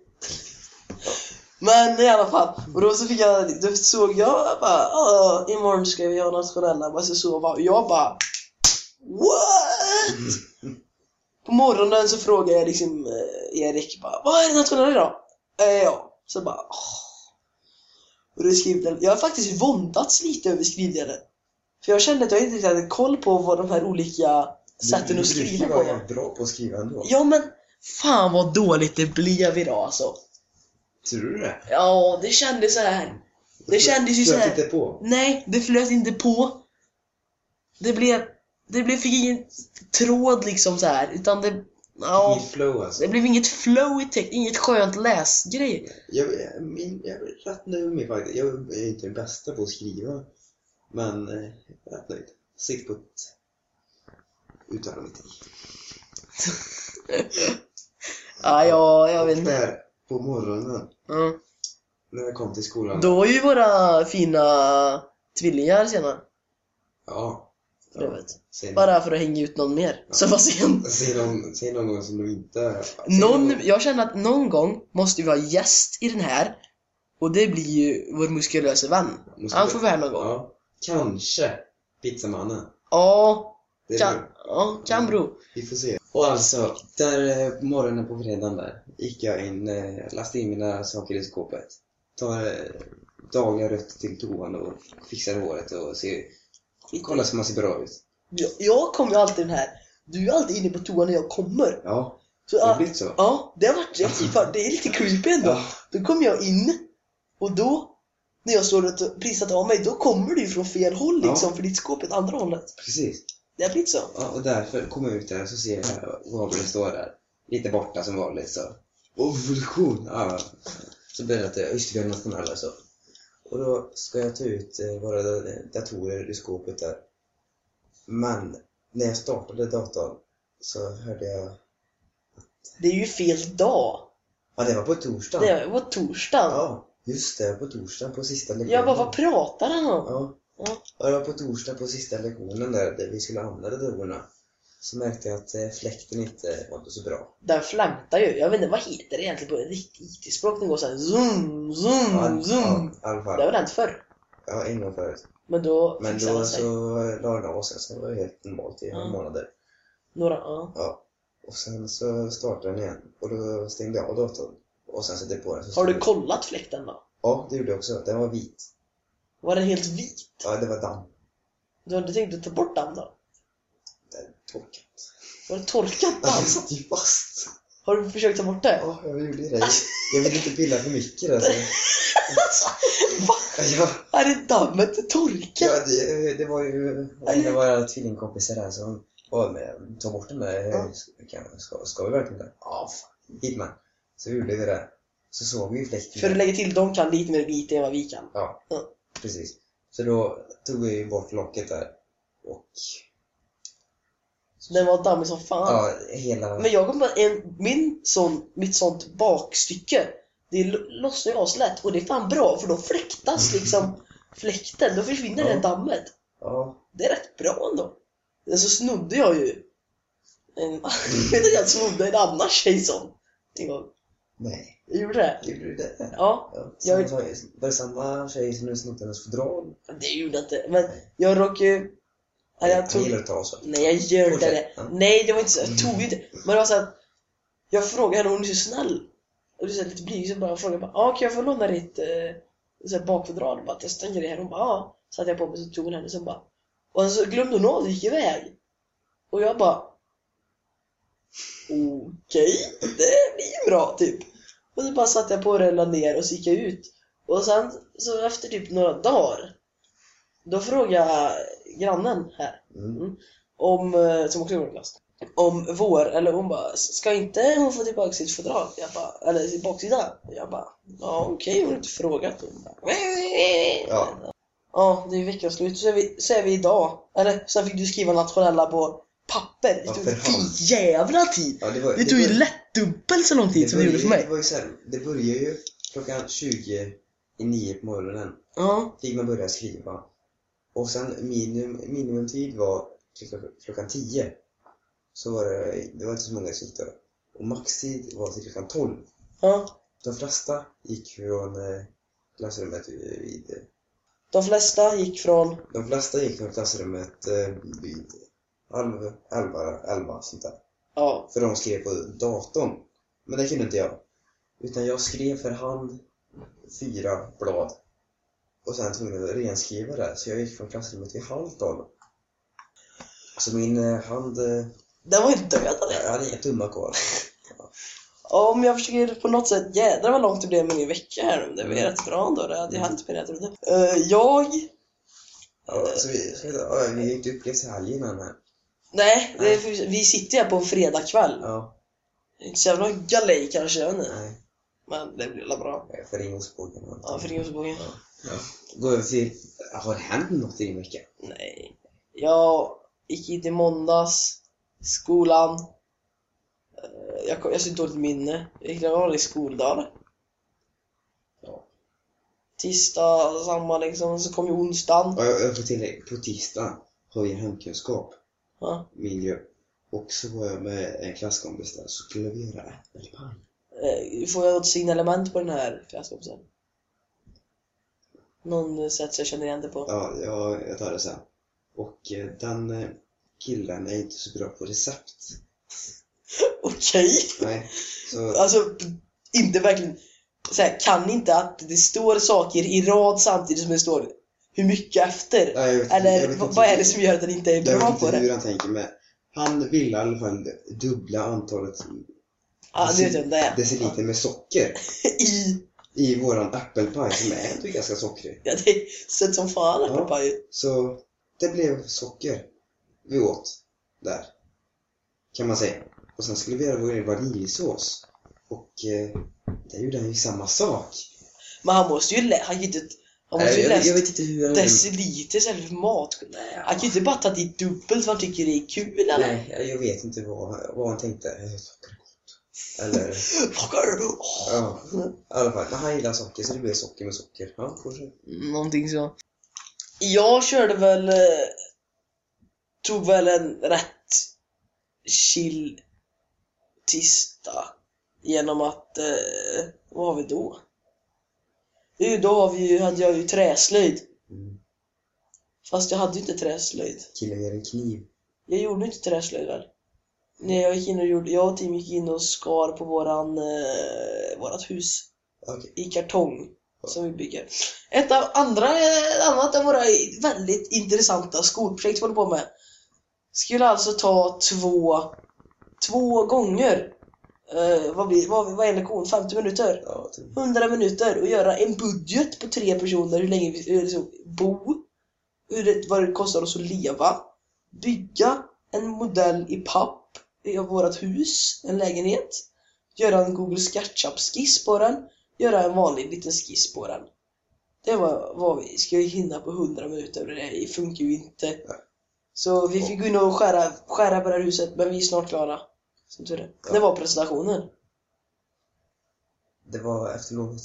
[SPEAKER 1] Men i alla fall, och då så fick jag, då såg jag, bara "Åh, imorgon ska vi ha nationella, men så sov jag, jag bara What? På morgonen så frågade jag liksom eh, Erik bara, vad är det nationella idag? Eh, ja, så bara åh. Och då skrev jag har faktiskt våndats lite över skrivdelen. För jag kände att jag inte riktigt hade koll på vad de här olika sätten att skriva
[SPEAKER 2] Du
[SPEAKER 1] på
[SPEAKER 2] var
[SPEAKER 1] var.
[SPEAKER 2] jävligt bra på att skriva ändå.
[SPEAKER 1] Ja men, fan vad dåligt det blev idag alltså.
[SPEAKER 2] Tror du det?
[SPEAKER 1] Ja, det kändes så här. Det kändes ju så här.
[SPEAKER 2] inte på.
[SPEAKER 1] Nej, det flöt inte på. Det blev, det blev fick ingen tråd liksom så här, utan det, ja,
[SPEAKER 2] Inget flow alltså.
[SPEAKER 1] det blev inget flow i text, inget skönt läsgrej.
[SPEAKER 2] Jag, jag, min, jag är rätt nöjd med faktiskt. Jag är inte den bästa på att skriva. Men eh, jag är rätt nöjd. Sikt på ett uttala mitt i.
[SPEAKER 1] Ja, ja, jag vet inte.
[SPEAKER 2] där på morgonen
[SPEAKER 1] Ja.
[SPEAKER 2] när jag kom till skolan.
[SPEAKER 1] Då var ju våra fina tvillingar senare.
[SPEAKER 2] Ja.
[SPEAKER 1] För övrigt.
[SPEAKER 2] Säg
[SPEAKER 1] Bara för att hänga ut någon mer. Så var sen.
[SPEAKER 2] Säg någon, säg någon gång som du inte... säg
[SPEAKER 1] Någon, jag känner att någon gång måste vi ha gäst i den här. Och det blir ju vår muskulösa vän.
[SPEAKER 2] Måste
[SPEAKER 1] Han
[SPEAKER 2] vi-
[SPEAKER 1] får vara här någon gång.
[SPEAKER 2] Ja. Kanske Pizzamannen.
[SPEAKER 1] Ja,
[SPEAKER 2] Det
[SPEAKER 1] kan,
[SPEAKER 2] blir-
[SPEAKER 1] ja, kan bro.
[SPEAKER 2] Vi får se. Och alltså, där eh, på morgonen på fredagen där gick jag in, eh, lastade in mina saker i skåpet. Tar eh, dagliga rutt till toan och fixar håret och ser, kollar så man ser bra ut.
[SPEAKER 1] Jag, jag kommer ju alltid den här. Du är alltid inne på toa när jag kommer.
[SPEAKER 2] Ja,
[SPEAKER 1] Så,
[SPEAKER 2] det har blivit så.
[SPEAKER 1] ja, det har varit jag, fan, det är lite creepy ändå.
[SPEAKER 2] Ja.
[SPEAKER 1] Då kommer jag in och då, när jag står och prisat av mig, då kommer du ju från fel håll liksom,
[SPEAKER 2] Ja.
[SPEAKER 1] för ditt skåp är åt andra hållet.
[SPEAKER 2] Precis.
[SPEAKER 1] Det har blivit så.
[SPEAKER 2] Ja, och därför kom jag ut där och så ser jag Gabriel stå där. Lite borta som vanligt så. Funktion! Ja. Så berättade jag, just det, vi har nationella så. Och då ska jag ta ut eh, våra datorer ur skåpet där. Men när jag startade datorn så hörde jag...
[SPEAKER 1] Det är ju fel dag.
[SPEAKER 2] Ja, det var på torsdag.
[SPEAKER 1] Det var torsdagen.
[SPEAKER 2] Ja, just det. På torsdagen på sista lektionen.
[SPEAKER 1] Jag bara, vad pratar han om?
[SPEAKER 2] Ja.
[SPEAKER 1] Ja.
[SPEAKER 2] Ja, det var på torsdag på sista lektionen där, där vi skulle använda datorerna. Så märkte jag att eh, fläkten inte var så bra.
[SPEAKER 1] Den flämtar ju. Jag vet inte, vad heter det egentligen på riktigt IT-språk? Den går såhär zoom, zoom,
[SPEAKER 2] Ja,
[SPEAKER 1] zoom.
[SPEAKER 2] ja.
[SPEAKER 1] Det har väl hänt förr?
[SPEAKER 2] Ja, en gång förut.
[SPEAKER 1] Men då
[SPEAKER 2] Men då
[SPEAKER 1] sig.
[SPEAKER 2] så la den av sig, det var helt normalt i
[SPEAKER 1] Ja.
[SPEAKER 2] några månader.
[SPEAKER 1] Några, ja.
[SPEAKER 2] Ja. Och sen så startade den igen. Och då stängde jag av datorn. Och sen satte jag på den.
[SPEAKER 1] Har du kollat fläkten då?
[SPEAKER 2] Ja, det gjorde jag också. Den var vit.
[SPEAKER 1] Var den helt vit?
[SPEAKER 2] Ja, det var damm.
[SPEAKER 1] Du hade tänkt att ta bort den då?
[SPEAKER 2] Den torkat.
[SPEAKER 1] Var det torkat
[SPEAKER 2] Den
[SPEAKER 1] damm?
[SPEAKER 2] satt ju fast.
[SPEAKER 1] Har du försökt ta bort det?
[SPEAKER 2] Ja, jag gjorde det. Jag vill inte pilla för mycket alltså.
[SPEAKER 1] Va?
[SPEAKER 2] Ja,
[SPEAKER 1] Är det dammet torkat?
[SPEAKER 2] ja det, det var ju en av våra tvillingkompisar där som bad mig ta bort den där.
[SPEAKER 1] Ja.
[SPEAKER 2] Ska, ska vi verkligen det? Ja, fan. Hit man. Så vi gjorde vi det. Så såg vi ju fläkten.
[SPEAKER 1] För att lägga till, de kan lite mer vit än vad vi kan.
[SPEAKER 2] Ja,
[SPEAKER 1] Ja.
[SPEAKER 2] Precis. Så då tog vi bort locket där. Och
[SPEAKER 1] Den var dammig som fan.
[SPEAKER 2] ja, hela...
[SPEAKER 1] Men jag kommer på en, min sån, mitt sånt bakstycke, det lo- lossnar ju aslätt och det är fan bra för då fläktas liksom fläkten, då försvinner
[SPEAKER 2] Ja.
[SPEAKER 1] det dammet.
[SPEAKER 2] Ja,
[SPEAKER 1] Det är rätt bra ändå. Sen så snodde jag ju en, jag snodde en annan tjej en gång.
[SPEAKER 2] nej.
[SPEAKER 1] Gjorde det.
[SPEAKER 2] Gjorde du det?
[SPEAKER 1] Ja,
[SPEAKER 2] Ja,
[SPEAKER 1] Jag-
[SPEAKER 2] var det samma tjej som du snodde hennes fodral?
[SPEAKER 1] det gjorde jag inte. Men jag råkade ja, jag
[SPEAKER 2] Jag
[SPEAKER 1] tog,
[SPEAKER 2] gillar att ta så.
[SPEAKER 1] Nej, jag gör inte det. Nej, det var inte så. Jag tog inte. Men det var så att jag frågade henne, hon är så snäll. Och du är lite blyg, så bara frågade bara, ah, kan jag få låna ditt eh, så bakfodral? Bara testa en grej här. Hon bara, ja. Satte jag på mig så tog hon henne så bara. Och så glömde hon av och gick iväg. Och jag bara, okej, det blir ju bra typ. Och så bara satte jag på det och la ner och så gick jag ut. Och sen så efter typ några dagar, då frågade jag grannen här
[SPEAKER 2] Mm.
[SPEAKER 1] om, eh, som också går i klass, om vår, eller hon bara, ska inte hon få tillbaka sitt fodral? Jag bara, eller sin baksida? Jag bara, ja okej, hon har inte frågat. Hon bara,
[SPEAKER 2] Ja.
[SPEAKER 1] ja, det är veckans slut, så är, vi, så är vi idag. Eller, sen fick du skriva nationella på papper. Det
[SPEAKER 2] Ja,
[SPEAKER 1] tog
[SPEAKER 2] för
[SPEAKER 1] en jävla tid!
[SPEAKER 2] Ja, det, var,
[SPEAKER 1] Det tog ju lätt dubbelt så lång tid som det gjorde för mig.
[SPEAKER 2] Det, var ju så här, det började ju klockan 20 i nio på morgonen.
[SPEAKER 1] Ja,
[SPEAKER 2] Fick man börja skriva. Och sen minimum, minimumtid var till klockan 10. Så var det, det var inte så många som gick då. Och maxtid var till klockan 12.
[SPEAKER 1] ja.
[SPEAKER 2] De flesta gick från eh, klassrummet vid...
[SPEAKER 1] De flesta gick från...
[SPEAKER 2] De flesta gick från klassrummet eh, vid halv elva, elva sånt där.
[SPEAKER 1] Ja,
[SPEAKER 2] För de skrev på datorn. Men det kunde inte jag. Utan jag skrev för hand fyra blad. Och sen tvungen att renskriva det. Så jag gick från klassrummet halv tolv. Så min eh, hand... Eh,
[SPEAKER 1] den var ju död eller?
[SPEAKER 2] jag hade inga tummar kvar.
[SPEAKER 1] Om jag försöker på något sätt, jädrar vad långt det blev med min vecka här nu. Det var rätt bra ändå. Det hade ju hänt mig rätt. Eh, jag...
[SPEAKER 2] Ja, så vi, så, ja, vi har inte upplevt helgen här.
[SPEAKER 1] Nej, det, är- vi sitter här på en fredagkväll.
[SPEAKER 2] Ja,
[SPEAKER 1] Inte så jävla galej kanske, jag vet inte.
[SPEAKER 2] nej.
[SPEAKER 1] Men det blir väl bra.
[SPEAKER 2] För Ringåsbågen.
[SPEAKER 1] Ja, för Ringholmsbågen.
[SPEAKER 2] Ja. Gå över till... Har det hänt något i din vecka?
[SPEAKER 1] Nej. Jag gick hit i måndags. Skolan. Eh, Jag, kom- jag har så dåligt minne. Jag gick en vanlig skoldag.
[SPEAKER 2] Ja.
[SPEAKER 1] Tisdag, samma liksom. Så kom ju onsdagen.
[SPEAKER 2] Ja, jag, jag får tillägga, på tisdag har vi hemkunskap,
[SPEAKER 1] Ja.
[SPEAKER 2] min grupp. Och så var jag med en klasskompis där, så skulle vi göra äppelpaj.
[SPEAKER 1] Eh, Får jag ett signalement på den här klasskompisen? Någon sätt jag känner igen det på.
[SPEAKER 2] Ja, jag, jag tar det sen. Och eh, den eh, killen är inte så bra på recept.
[SPEAKER 1] Okej.
[SPEAKER 2] Nej, så...
[SPEAKER 1] Alltså, inte verkligen... Så här, kan inte att det står saker i rad samtidigt som det står hur mycket efter?
[SPEAKER 2] Jag vet,
[SPEAKER 1] Eller
[SPEAKER 2] jag vet
[SPEAKER 1] vad-
[SPEAKER 2] inte,
[SPEAKER 1] är det som gör att den inte är
[SPEAKER 2] Jag vet
[SPEAKER 1] bra
[SPEAKER 2] inte
[SPEAKER 1] på det?
[SPEAKER 2] hur han tänker, men han ville i alla fall dubbla antalet
[SPEAKER 1] Ja, vet jag inte
[SPEAKER 2] deciliter med socker
[SPEAKER 1] I...
[SPEAKER 2] i våran äppelpaj som är ändå ganska sockrig.
[SPEAKER 1] Ja, det är sött som fan
[SPEAKER 2] Ja.
[SPEAKER 1] äppelpaj.
[SPEAKER 2] Så det blev socker vi åt där, kan man säga. Och sen skulle vi göra vår vaniljsås. Och eh, det gjorde han ju samma sak.
[SPEAKER 1] Men han måste ju han kan ju
[SPEAKER 2] Nej,
[SPEAKER 1] ju
[SPEAKER 2] jag, jag vet inte hur han
[SPEAKER 1] deciliter istället för mat. Han kan ju inte bara ta dit dubbelt för han tycker det är kul eller?
[SPEAKER 2] Nej, jag- jag vet inte vad, vad han tänkte. Eller, ja. I alla fall, men han gillar socker så det blev socker med socker. Ja, fortsätt.
[SPEAKER 1] Någonting så. Jag körde väl... eh, Tog väl en rätt chill tisdag. Genom att... Eh, vad har vi då? Då vi hade jag ju träslöjd.
[SPEAKER 2] Mm.
[SPEAKER 1] Fast jag hade ju inte träslöjd.
[SPEAKER 2] Killen ger en kniv.
[SPEAKER 1] Jag gjorde inte träslöjd väl? Nej, jag gick in och gjorde... Jag och Tim gick in och skar på våran... Eh, vårat hus.
[SPEAKER 2] Okej.
[SPEAKER 1] i kartong som vi bygger. Ett av andra, annat av våra väldigt intressanta skolprojekt vi håller på med skulle alltså ta två, två gånger eh, vad, blir, vad, vad är en lektion? 50 minuter?
[SPEAKER 2] Ja, typ.
[SPEAKER 1] 100 minuter och göra en budget på tre personer, hur länge vi hur liksom, bo, hur det, vad det kostar oss att leva, bygga en modell i papp av vårt hus, en lägenhet, göra en Google Sketchup-skiss på den, göra en vanlig liten skiss på den. Det var vad vi ska ju hinna på 100 minuter det funkar ju inte. Så vi fick gå in och skära, skära på det här huset, men vi är snart klara. Som tur är.
[SPEAKER 2] Ja.
[SPEAKER 1] Det var presentationen.
[SPEAKER 2] Det var efter lovet.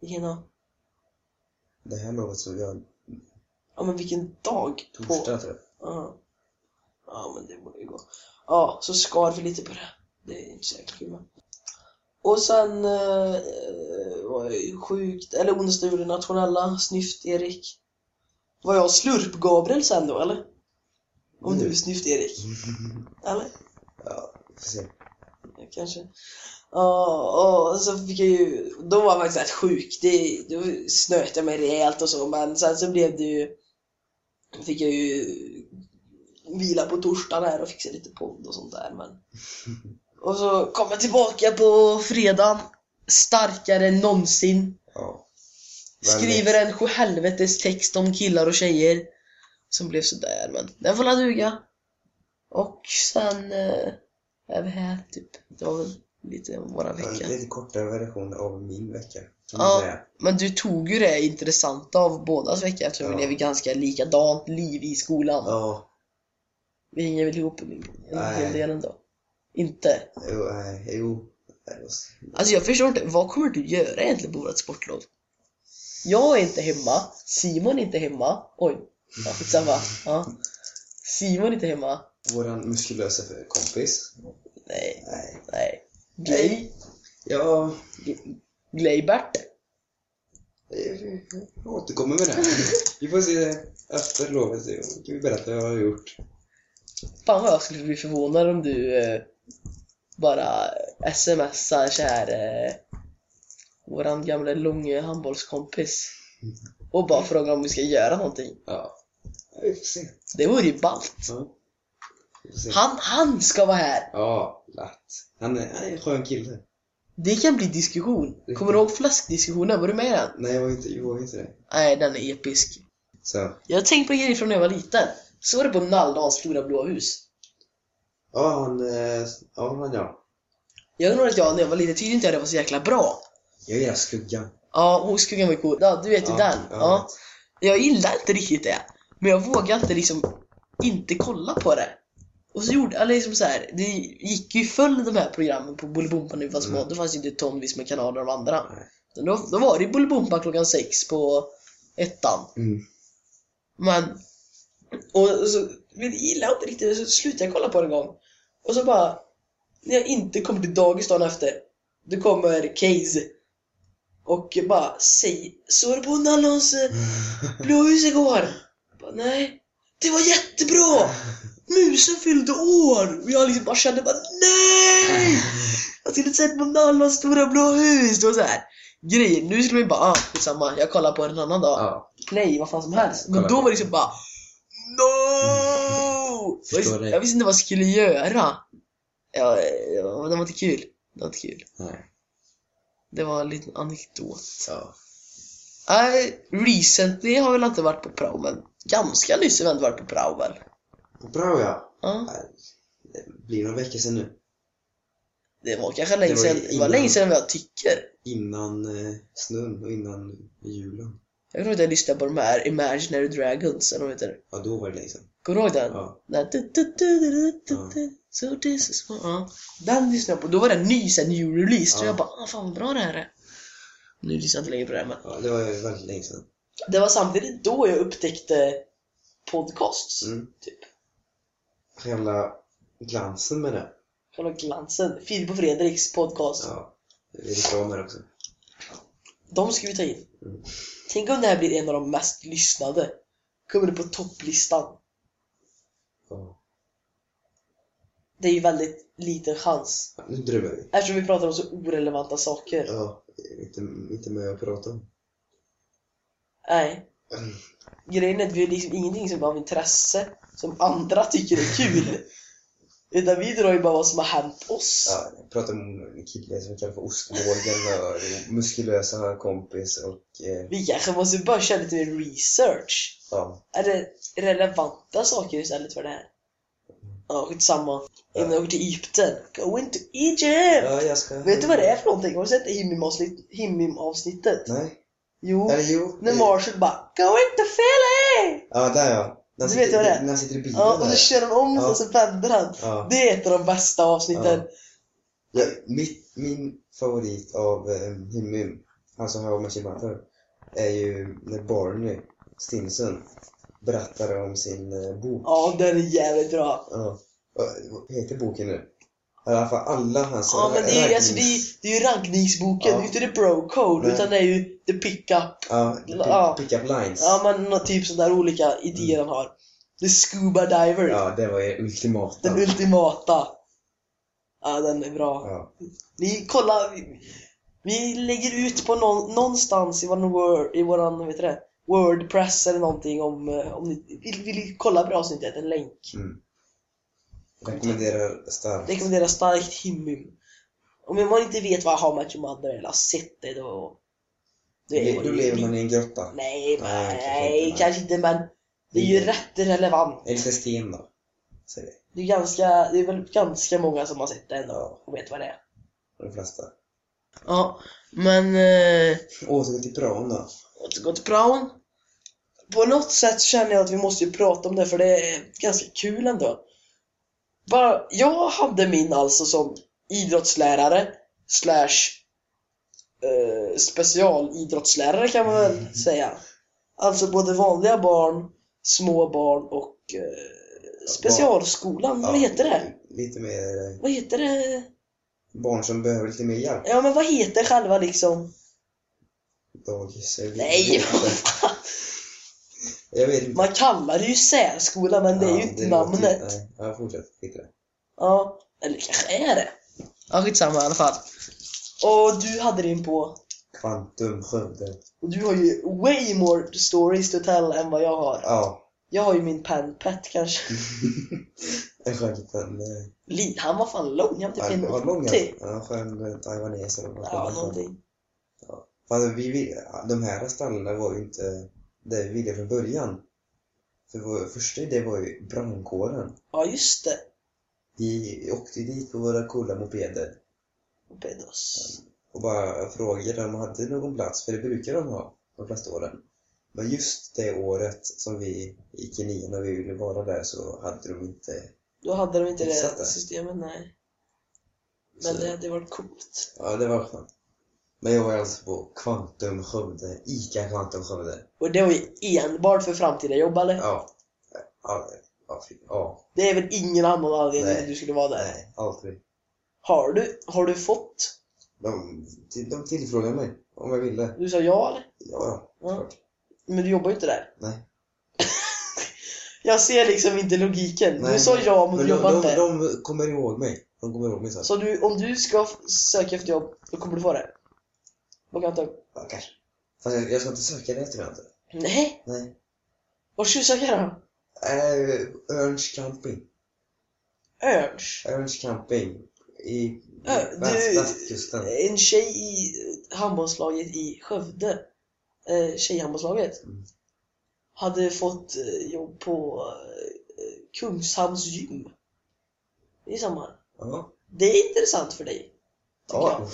[SPEAKER 1] Vilken dag?
[SPEAKER 2] Det här lovet som vi har
[SPEAKER 1] Ja men vilken dag? På...
[SPEAKER 2] torsdag tror jag.
[SPEAKER 1] Ja. Ja men det borde ju gå. Ja, så skar vi lite på det. Det är inte jäkla kul men. Och sen eh, var jag ju sjukt, eller onsdag gjorde nationella, snyft-Erik. Var jag slurp-Gabriel sen då eller? Om du är snyft-Erik? Eller?
[SPEAKER 2] Får se.
[SPEAKER 1] Kanske. Ja, och så fick jag ju, då var jag faktiskt rätt sjuk. Det, då snöt jag mig rejält och så, men sen så blev det ju, fick jag ju vila på torsdagen här och fixa lite podd och sånt där. Men... Och så kom jag tillbaka på fredagen, starkare än någonsin.
[SPEAKER 2] Ja.
[SPEAKER 1] Skriver en sjuhelvetes text om killar och tjejer. Som blev sådär, men den får la duga. Och sen eh, är vi här, typ. Det var väl lite om våra
[SPEAKER 2] Ja,
[SPEAKER 1] vecka.
[SPEAKER 2] lite kortare version av min vecka.
[SPEAKER 1] Ja. Men du tog ju det intressanta av bådas vecka eftersom vi
[SPEAKER 2] Ja.
[SPEAKER 1] lever ganska likadant liv i skolan.
[SPEAKER 2] Ja.
[SPEAKER 1] Vi hänger väl ihop en en
[SPEAKER 2] Nej.
[SPEAKER 1] hel del ändå. Inte?
[SPEAKER 2] Jo, nej, jo.
[SPEAKER 1] Alltså jag förstår inte, vad kommer du göra egentligen på vårt sportlov? Jag är inte hemma, Simon är inte hemma. Oj, ja, skitsamma. Ja. Simon är inte hemma.
[SPEAKER 2] Våran muskulösa kompis.
[SPEAKER 1] Nej,
[SPEAKER 2] Nej.
[SPEAKER 1] nej. Gay.
[SPEAKER 2] Ja,
[SPEAKER 1] Gleibert.
[SPEAKER 2] jag återkommer med det. Vi får se efter lovet. så kan vi berätta vad jag har gjort.
[SPEAKER 1] Fan vad jag skulle bli förvånad om du eh, bara smsar så här eh, våran gamla långa handbollskompis och bara frågar om vi ska göra någonting.
[SPEAKER 2] Ja. Ja, Vi får se.
[SPEAKER 1] Det vore ju ballt.
[SPEAKER 2] Ja.
[SPEAKER 1] Han, han ska vara här!
[SPEAKER 2] Ja, lätt. Han är, han är en skön kille.
[SPEAKER 1] Det kan bli diskussion. Kommer du ihåg fläskdiskussionen? Var du med i den?
[SPEAKER 2] Nej, jag var inte, jag var inte det.
[SPEAKER 1] Nej, den är episk.
[SPEAKER 2] Så.
[SPEAKER 1] Jag har tänkt på grejer från när jag var liten. Såg du på Nalldans stora blåa hus?
[SPEAKER 2] Ja, han... eh, Ja, han ja.
[SPEAKER 1] Jag undrar att jag när jag var liten tyckte inte jag det var så jäkla bra.
[SPEAKER 2] Jag gillar skuggan.
[SPEAKER 1] Ja, och skuggan var cool. Ja, du vet ju
[SPEAKER 2] Ja,
[SPEAKER 1] den.
[SPEAKER 2] ja.
[SPEAKER 1] Ja. Jag gillar inte riktigt det. Men jag vågar inte liksom inte kolla på det. Och så gjorde, eller liksom så här, det gick ju full de här programmen på Bolibompa när vi var små.
[SPEAKER 2] Mm.
[SPEAKER 1] Då fanns ju inte tonvis med kanaler av andra.
[SPEAKER 2] Nej.
[SPEAKER 1] Men Då, då var det ju Bolibompa klockan sex på ettan.
[SPEAKER 2] Mm.
[SPEAKER 1] Men, och så, men jag gillade inte riktigt så slutade jag kolla på det en gång. Och så bara, när jag inte kommer till dagis dagen efter, då kommer Case och bara säg, såg du på eh, blåhus igår? Jag Bara, Nej, det var jättebra! Musen fyllde år! Och jag liksom bara kände bara nej! Jag skulle sett på Nallons stora blå hus! Det var så här grejer. Nu skulle ju bara, ah, skitsamma, jag kollar på en annan dag
[SPEAKER 2] Ja.
[SPEAKER 1] play, vad fan som helst. Men då var det liksom bara NO! Jag
[SPEAKER 2] Förstår
[SPEAKER 1] visste, jag visste inte vad jag skulle göra. Ja, det var inte kul. Det var inte kul.
[SPEAKER 2] Nej.
[SPEAKER 1] Det var en liten anekdot.
[SPEAKER 2] Ja.
[SPEAKER 1] Nej, recently har väl inte varit på prao, men ganska nyss har jag ändå varit på prao väl?
[SPEAKER 2] Bra ja.
[SPEAKER 1] Ja,
[SPEAKER 2] Nej, Det blir några veckor sedan nu.
[SPEAKER 1] det var kanske länge sedan. Det var länge sedan jag tycker.
[SPEAKER 2] Innan eh, snön och innan julen.
[SPEAKER 1] Jag kommer ihåg att jag lyssnade på de här Imaginary Dragons, eller vad heter det?
[SPEAKER 2] Ja, då var det länge sedan.
[SPEAKER 1] Kommer du ihåg den?
[SPEAKER 2] Ja.
[SPEAKER 1] Den, du, du, du, du, du, du, du, So this is what... Ja. Den lyssnade jag på. Då var den ny, sen new release. Så
[SPEAKER 2] Ja.
[SPEAKER 1] jag bara, ah, fan vad bra det här är. Nu lyssnar jag inte längre på det här, men
[SPEAKER 2] Ja, det var ju väldigt länge sedan.
[SPEAKER 1] det var samtidigt då jag upptäckte podcasts.
[SPEAKER 2] Mm.
[SPEAKER 1] Typ.
[SPEAKER 2] Själva glansen med det.
[SPEAKER 1] Själva glansen. Filip och Fredriks podcast.
[SPEAKER 2] Ja. Det är reklam här också.
[SPEAKER 1] De ska vi ta in.
[SPEAKER 2] Mm.
[SPEAKER 1] Tänk om det här blir en av de mest lyssnade. Kommer det på topplistan.
[SPEAKER 2] Ja.
[SPEAKER 1] Det är ju väldigt liten chans.
[SPEAKER 2] Ja, Nu drömmer vi.
[SPEAKER 1] Eftersom vi pratar om så orelevanta saker.
[SPEAKER 2] Ja, inte, inte med att prata om.
[SPEAKER 1] Nej. Grejen är att vi har liksom ingenting som är av intresse som andra tycker är kul. Utan vi drar ju bara vad som har hänt oss.
[SPEAKER 2] Ja, jag pratade med en kille som kallar för ostbågen och muskulösa kompis och eh,
[SPEAKER 1] Vi kanske måste börja köra lite mer research.
[SPEAKER 2] ja.
[SPEAKER 1] Är det relevanta saker istället för det här? Ja, skitsamma. Innan jag åker till Egypten. Going to Egypt!
[SPEAKER 2] Ja, jag ska...
[SPEAKER 1] Vet du vad det är för någonting? Har du sett Himim-avsnittet?
[SPEAKER 2] Nej.
[SPEAKER 1] Jo.
[SPEAKER 2] Eller jo.
[SPEAKER 1] När
[SPEAKER 2] det-
[SPEAKER 1] Marshall bara Going to Philly!
[SPEAKER 2] Ja, där ja. När
[SPEAKER 1] Du vet vad det är?
[SPEAKER 2] När han sitter i bilen
[SPEAKER 1] Ja, och så kör han om
[SPEAKER 2] Ja.
[SPEAKER 1] och så vänder han.
[SPEAKER 2] Ja.
[SPEAKER 1] Det är ett av de bästa avsnitten.
[SPEAKER 2] Ja, mitt, min favorit av eh, Himmy, han som har Machine Butler, är ju när Barney Stinson berättar om sin eh, bok.
[SPEAKER 1] Ja, den är jävligt bra.
[SPEAKER 2] Ja. Vad heter boken nu? I alla fall alla hans
[SPEAKER 1] Ja, men det är, ju- alltså, det är, det är ju raggningsboken,
[SPEAKER 2] Ja.
[SPEAKER 1] inte the bro code,
[SPEAKER 2] Nej.
[SPEAKER 1] utan det är ju the pickup.
[SPEAKER 2] Ja,
[SPEAKER 1] Ja.
[SPEAKER 2] pick up lines.
[SPEAKER 1] Ja, men nå- typ sådana där olika idéer han har. The scuba diver.
[SPEAKER 2] Ja, det var ju ultimata.
[SPEAKER 1] Den ultimata. Ja, den är bra.
[SPEAKER 2] Ja.
[SPEAKER 1] Ni, kolla. Vi, vi lägger ut på någon, någonstans i våran, word, i våran heter det, Wordpress eller någonting om, eh, om ni vill, vill kolla på avsnittet, en länk.
[SPEAKER 2] Mm. Rekommenderar starkt.
[SPEAKER 1] Rekommenderar starkt Himmim. Om man inte vet vad How Much Mother är eller har sett det då... då är
[SPEAKER 2] Då lever man i en grotta.
[SPEAKER 1] Nej,
[SPEAKER 2] Nej,
[SPEAKER 1] nej,
[SPEAKER 2] kanske
[SPEAKER 1] kanske inte men det är ju
[SPEAKER 2] Mm.
[SPEAKER 1] rätt relevant.
[SPEAKER 2] En liten sten då. Säger vi.
[SPEAKER 1] Det är, ganska, det är väl ganska många som har sett det
[SPEAKER 2] Ja.
[SPEAKER 1] och vet vad det är.
[SPEAKER 2] De flesta.
[SPEAKER 1] Ja, men eh,
[SPEAKER 2] Återgå till praon då.
[SPEAKER 1] återgå till praon. På något sätt känner jag att vi måste ju prata om det för det är ganska kul ändå. Bara, jag hade min alltså som idrottslärare slash eh, specialidrottslärare kan man väl
[SPEAKER 2] Mm.
[SPEAKER 1] säga. Alltså både vanliga barn, små barn och eh, specialskolan. Vad heter det?
[SPEAKER 2] Lite mer...
[SPEAKER 1] Vad heter det?
[SPEAKER 2] barn som behöver lite mer hjälp.
[SPEAKER 1] Ja men vad heter själva liksom?
[SPEAKER 2] Dagis.
[SPEAKER 1] Nej, vad fan.
[SPEAKER 2] Jag vet inte.
[SPEAKER 1] Man kallar det ju särskola men det är ju
[SPEAKER 2] Ja,
[SPEAKER 1] inte
[SPEAKER 2] låter-
[SPEAKER 1] namnet.
[SPEAKER 2] Nej, ja, fortsätt. Skit i det.
[SPEAKER 1] Ja, eller det kanske är det. Ja, skitsamma i alla fall. Och du hade din på.
[SPEAKER 2] Kvantum Skövde.
[SPEAKER 1] Och du har ju way more stories to tell än vad jag har.
[SPEAKER 2] Ja.
[SPEAKER 1] Jag har ju min pen pet kanske.
[SPEAKER 2] En skön liten... eh,
[SPEAKER 1] Han var fan lång, han var typ
[SPEAKER 2] Ja, det var långa.
[SPEAKER 1] 1,80.
[SPEAKER 2] Ja, skön eh, taiwanes eller vad
[SPEAKER 1] Ja,
[SPEAKER 2] man kallar det.
[SPEAKER 1] någonting.
[SPEAKER 2] Fast vi, vi, de här stallarna var ju inte det vi ville från början. För vår första idé var ju brandkåren.
[SPEAKER 1] Ja, just det.
[SPEAKER 2] Vi åkte dit på våra coola mopeder
[SPEAKER 1] Pedos.
[SPEAKER 2] och bara frågade om de hade någon plats, för det brukar de ha de flesta åren. Men just det året som vi gick i nian och vi ville vara där så hade de inte...
[SPEAKER 1] Då hade de inte det. systemet, nej. Men
[SPEAKER 2] Så-
[SPEAKER 1] det hade varit coolt.
[SPEAKER 2] Ja, det var skönt. Men jag var alltså på Kvantum Skövde, ICA Kvantum Skövde.
[SPEAKER 1] Och det var ju enbart för framtida jobb, eller?
[SPEAKER 2] Ja. Ja, ja, ja.
[SPEAKER 1] Det är väl ingen annan anledning att du skulle vara där?
[SPEAKER 2] Nej, aldrig.
[SPEAKER 1] Har du? Har du fått?
[SPEAKER 2] De, de tillfrågade mig om jag ville.
[SPEAKER 1] Du sa ja, eller?
[SPEAKER 2] Ja,
[SPEAKER 1] Ja.
[SPEAKER 2] klart.
[SPEAKER 1] Men du jobbar ju inte där.
[SPEAKER 2] Nej.
[SPEAKER 1] Jag ser liksom inte logiken.
[SPEAKER 2] Nej,
[SPEAKER 1] du sa ja, men du
[SPEAKER 2] Men
[SPEAKER 1] jobbar
[SPEAKER 2] de,
[SPEAKER 1] inte.
[SPEAKER 2] de, de kommer ihåg mig. De kommer ihåg mig sen.
[SPEAKER 1] Så du, om du ska söka efter jobb, då kommer du få det? Vad kan jag ta?
[SPEAKER 2] Ja, kanske. Fast jag, jag ska inte söka det tror jag inte.
[SPEAKER 1] Nej,
[SPEAKER 2] Nej.
[SPEAKER 1] vad ska du söka då?
[SPEAKER 2] Äh, Örns camping.
[SPEAKER 1] Örns?
[SPEAKER 2] Örns camping. I
[SPEAKER 1] Ö,
[SPEAKER 2] väst,
[SPEAKER 1] du-
[SPEAKER 2] västkusten.
[SPEAKER 1] En tjej i handbollslaget i Skövde, eh, tjejhandbollslaget,
[SPEAKER 2] Mm.
[SPEAKER 1] hade fått eh, jobb på eh, Kungshamns gym i sommar.
[SPEAKER 2] Ja.
[SPEAKER 1] Det är intressant för dig,
[SPEAKER 2] Ja,
[SPEAKER 1] jag.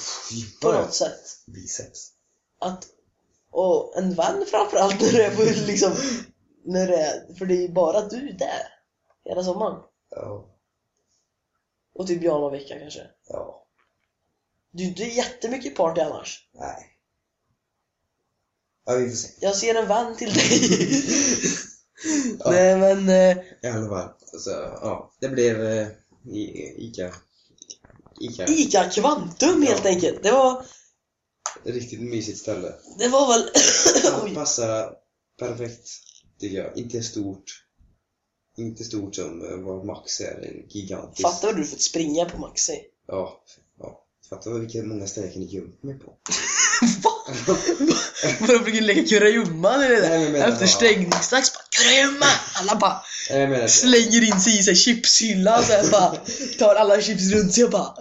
[SPEAKER 1] På något sätt.
[SPEAKER 2] Biceps.
[SPEAKER 1] Att, och en vän framförallt när det är på liksom, när det är, för det är ju bara du där hela sommaren.
[SPEAKER 2] Ja.
[SPEAKER 1] Och typ jag någon vecka kanske.
[SPEAKER 2] Ja.
[SPEAKER 1] Du är inte jättemycket party annars.
[SPEAKER 2] Nej. Ja, vi får se.
[SPEAKER 1] Jag ser en vän till dig.
[SPEAKER 2] Ja.
[SPEAKER 1] Nej men, eh,
[SPEAKER 2] I alla fall. Så, ja. Det blev eh, Ica. Ica.
[SPEAKER 1] ICA Kvantum helt
[SPEAKER 2] Ja.
[SPEAKER 1] enkelt. Det var,
[SPEAKER 2] riktigt mysigt ställe.
[SPEAKER 1] det var väl...
[SPEAKER 2] Det passar perfekt, tycker jag. Inte stort. Inte stort som eh, vad Max är, en gigantisk.
[SPEAKER 1] Fatta vad du fått springa på Maxi.
[SPEAKER 2] Ja, ja. Fatta vad vilka många ställen jag kunde gömma mig på.
[SPEAKER 1] Va? Vadå, du leka kurragömma eller det där? Efter stängningsdags bara kurragömma! Alla bara
[SPEAKER 2] jag
[SPEAKER 1] slänger in sig i sig chipshyllan så här bara tar alla chips runt sig och bara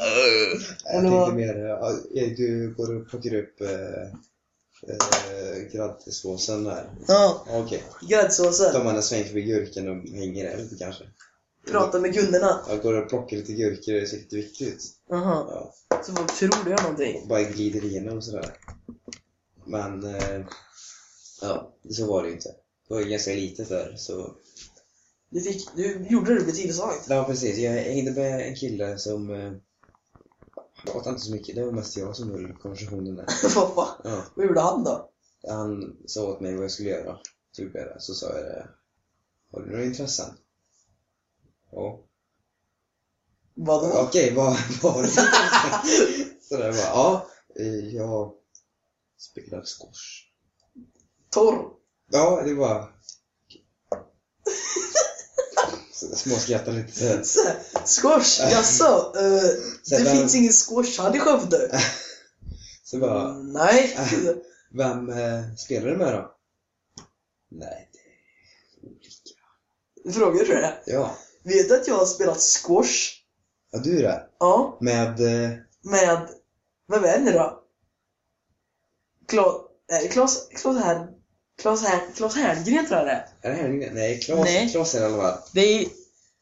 [SPEAKER 2] jag
[SPEAKER 1] Eller
[SPEAKER 2] tänkte mer, du går och plockar upp eh, eh, grattisåsen där.
[SPEAKER 1] Ja,
[SPEAKER 2] Okej.
[SPEAKER 1] gräddsåsen.
[SPEAKER 2] Tar man en sväng förbi gurken och hänger där lite kanske.
[SPEAKER 1] Prata med kunderna.
[SPEAKER 2] Jag går och plockar lite gurkor, det ser lite viktigt ut.
[SPEAKER 1] Jaha,
[SPEAKER 2] Ja.
[SPEAKER 1] så vad tror du gör någonting?
[SPEAKER 2] bara glider igenom sådär. Men, eh, ja, så var det ju inte. Det var ju ganska litet där, så...
[SPEAKER 1] Du, fick, du gjorde det tillsagd.
[SPEAKER 2] Ja, precis. Jag hängde med en kille som... Eh, pratade inte så mycket, det var mest jag som höll konversationen där.
[SPEAKER 1] Fan?
[SPEAKER 2] Ja.
[SPEAKER 1] Vad gjorde han då?
[SPEAKER 2] Han sa åt mig vad jag skulle göra. Jag det. Så sa jag det. Har du några intressen? Ja.
[SPEAKER 1] Vadå?
[SPEAKER 2] Okej, vad, vad har du för intressen? Så där bara, ja. eh, Jag spelar squash.
[SPEAKER 1] Torr?
[SPEAKER 2] Ja, det var... Småskrattade lite.
[SPEAKER 1] Så här, Squash? Jaså? Uh, det finns ingen squashhall i Skövde?
[SPEAKER 2] Så bara,
[SPEAKER 1] Mm, Nej.
[SPEAKER 2] vem eh, spelar du med då? Nej, det är olika.
[SPEAKER 1] Frågar du det?
[SPEAKER 2] Ja,
[SPEAKER 1] Vet du att jag har spelat squash?
[SPEAKER 2] ja du det.
[SPEAKER 1] Ja.
[SPEAKER 2] Med... Eh,
[SPEAKER 1] Med... Vem är det då? Klas... Det Klas... Här... Klas här... Klas Herngren tror jag det är.
[SPEAKER 2] är det här Nej, Klas,
[SPEAKER 1] Nej.
[SPEAKER 2] Klas är det i alla fall.
[SPEAKER 1] Det är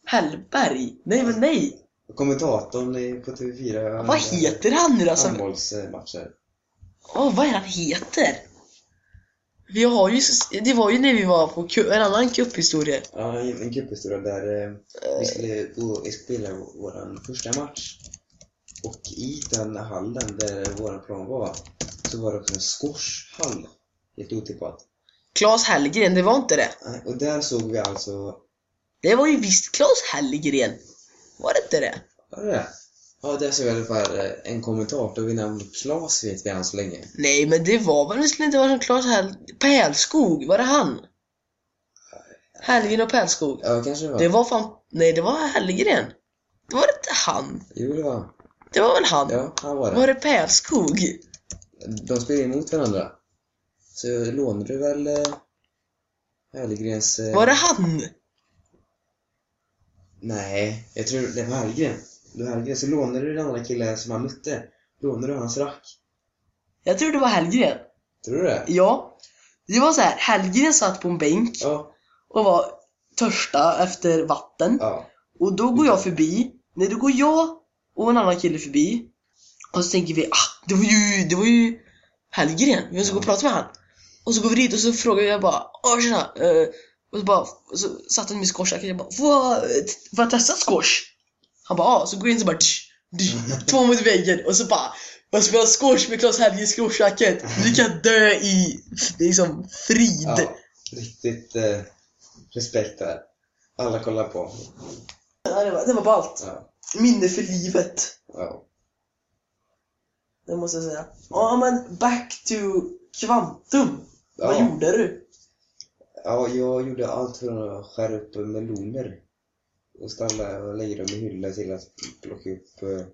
[SPEAKER 1] Hellberg. Nej men nej.
[SPEAKER 2] Kommentatorn på TV4.
[SPEAKER 1] Vad heter han nu då? Som...
[SPEAKER 2] Handbollsmatcher.
[SPEAKER 1] Åh, vad är han heter? Vi har ju... Det var ju när vi var på en annan cuphistoria.
[SPEAKER 2] Ja, en cuphistoria där eh, vi skulle spela vår första match. Och i den hallen där vår plan var så var det också en squashhall. Helt otippat.
[SPEAKER 1] Klas Hellgren, det var inte det.
[SPEAKER 2] Och där såg vi alltså...
[SPEAKER 1] Det var ju visst Klas Hellgren. Var det inte det?
[SPEAKER 2] Vad är det? Ja, där såg jag i alla fall eh, en kommentator vid namn Klas vet vi än så länge.
[SPEAKER 1] Nej, men det var väl, det skulle inte vara som Claes Hell... Pärlskog, var det han? Hellgren och Pärlskog.
[SPEAKER 2] Ja, kanske det var.
[SPEAKER 1] Det var fan, nej det var Hellgren. Det var inte han.
[SPEAKER 2] Jo, det var
[SPEAKER 1] Det var väl han?
[SPEAKER 2] Ja, han var det.
[SPEAKER 1] Var det Pärlskog?
[SPEAKER 2] De spelar emot varandra. Så lånade du väl eh. Eh...
[SPEAKER 1] Var det han?
[SPEAKER 2] Nej, jag tror det var Hellgren. Det var Hellgren. Så lånade du den andra killen som han mötte. Lånade du hans rack.
[SPEAKER 1] Jag tror det var Hellgren.
[SPEAKER 2] Tror du det?
[SPEAKER 1] Ja. Det var så här, Hellgren satt på en bänk
[SPEAKER 2] Ja.
[SPEAKER 1] och var törsta efter vatten.
[SPEAKER 2] Ja.
[SPEAKER 1] Och då går jag förbi. Nej, då går jag och en annan kille förbi. Och så tänker vi, ah, det var ju, det var ju Hellgren. Vi måste gå och prata med han. Och så går vi dit och så frågar jag bara, åh tjena. eh, och så bara, så satt han med squashracket. Jag bara, får, jag testa squash? Han bara, ja. Så går jag in så bara, tsch, tsch, två mot väggen. Och så bara, jag spelar squash med Klas Hellgrens squashracket. Du kan dö i, liksom, frid.
[SPEAKER 2] ja. Riktigt eh, respekt där. Alla kollar på.
[SPEAKER 1] Ja, det, var, det var ballt.
[SPEAKER 2] Ja.
[SPEAKER 1] Minne för livet.
[SPEAKER 2] ja.
[SPEAKER 1] Det måste jag säga. Ja, men back to Kvantum. Vad
[SPEAKER 2] Ja.
[SPEAKER 1] gjorde du?
[SPEAKER 2] Ja, jag gjorde allt för att skära upp meloner. Och ställa och lägga dem i hyllor till att plocka upp eh,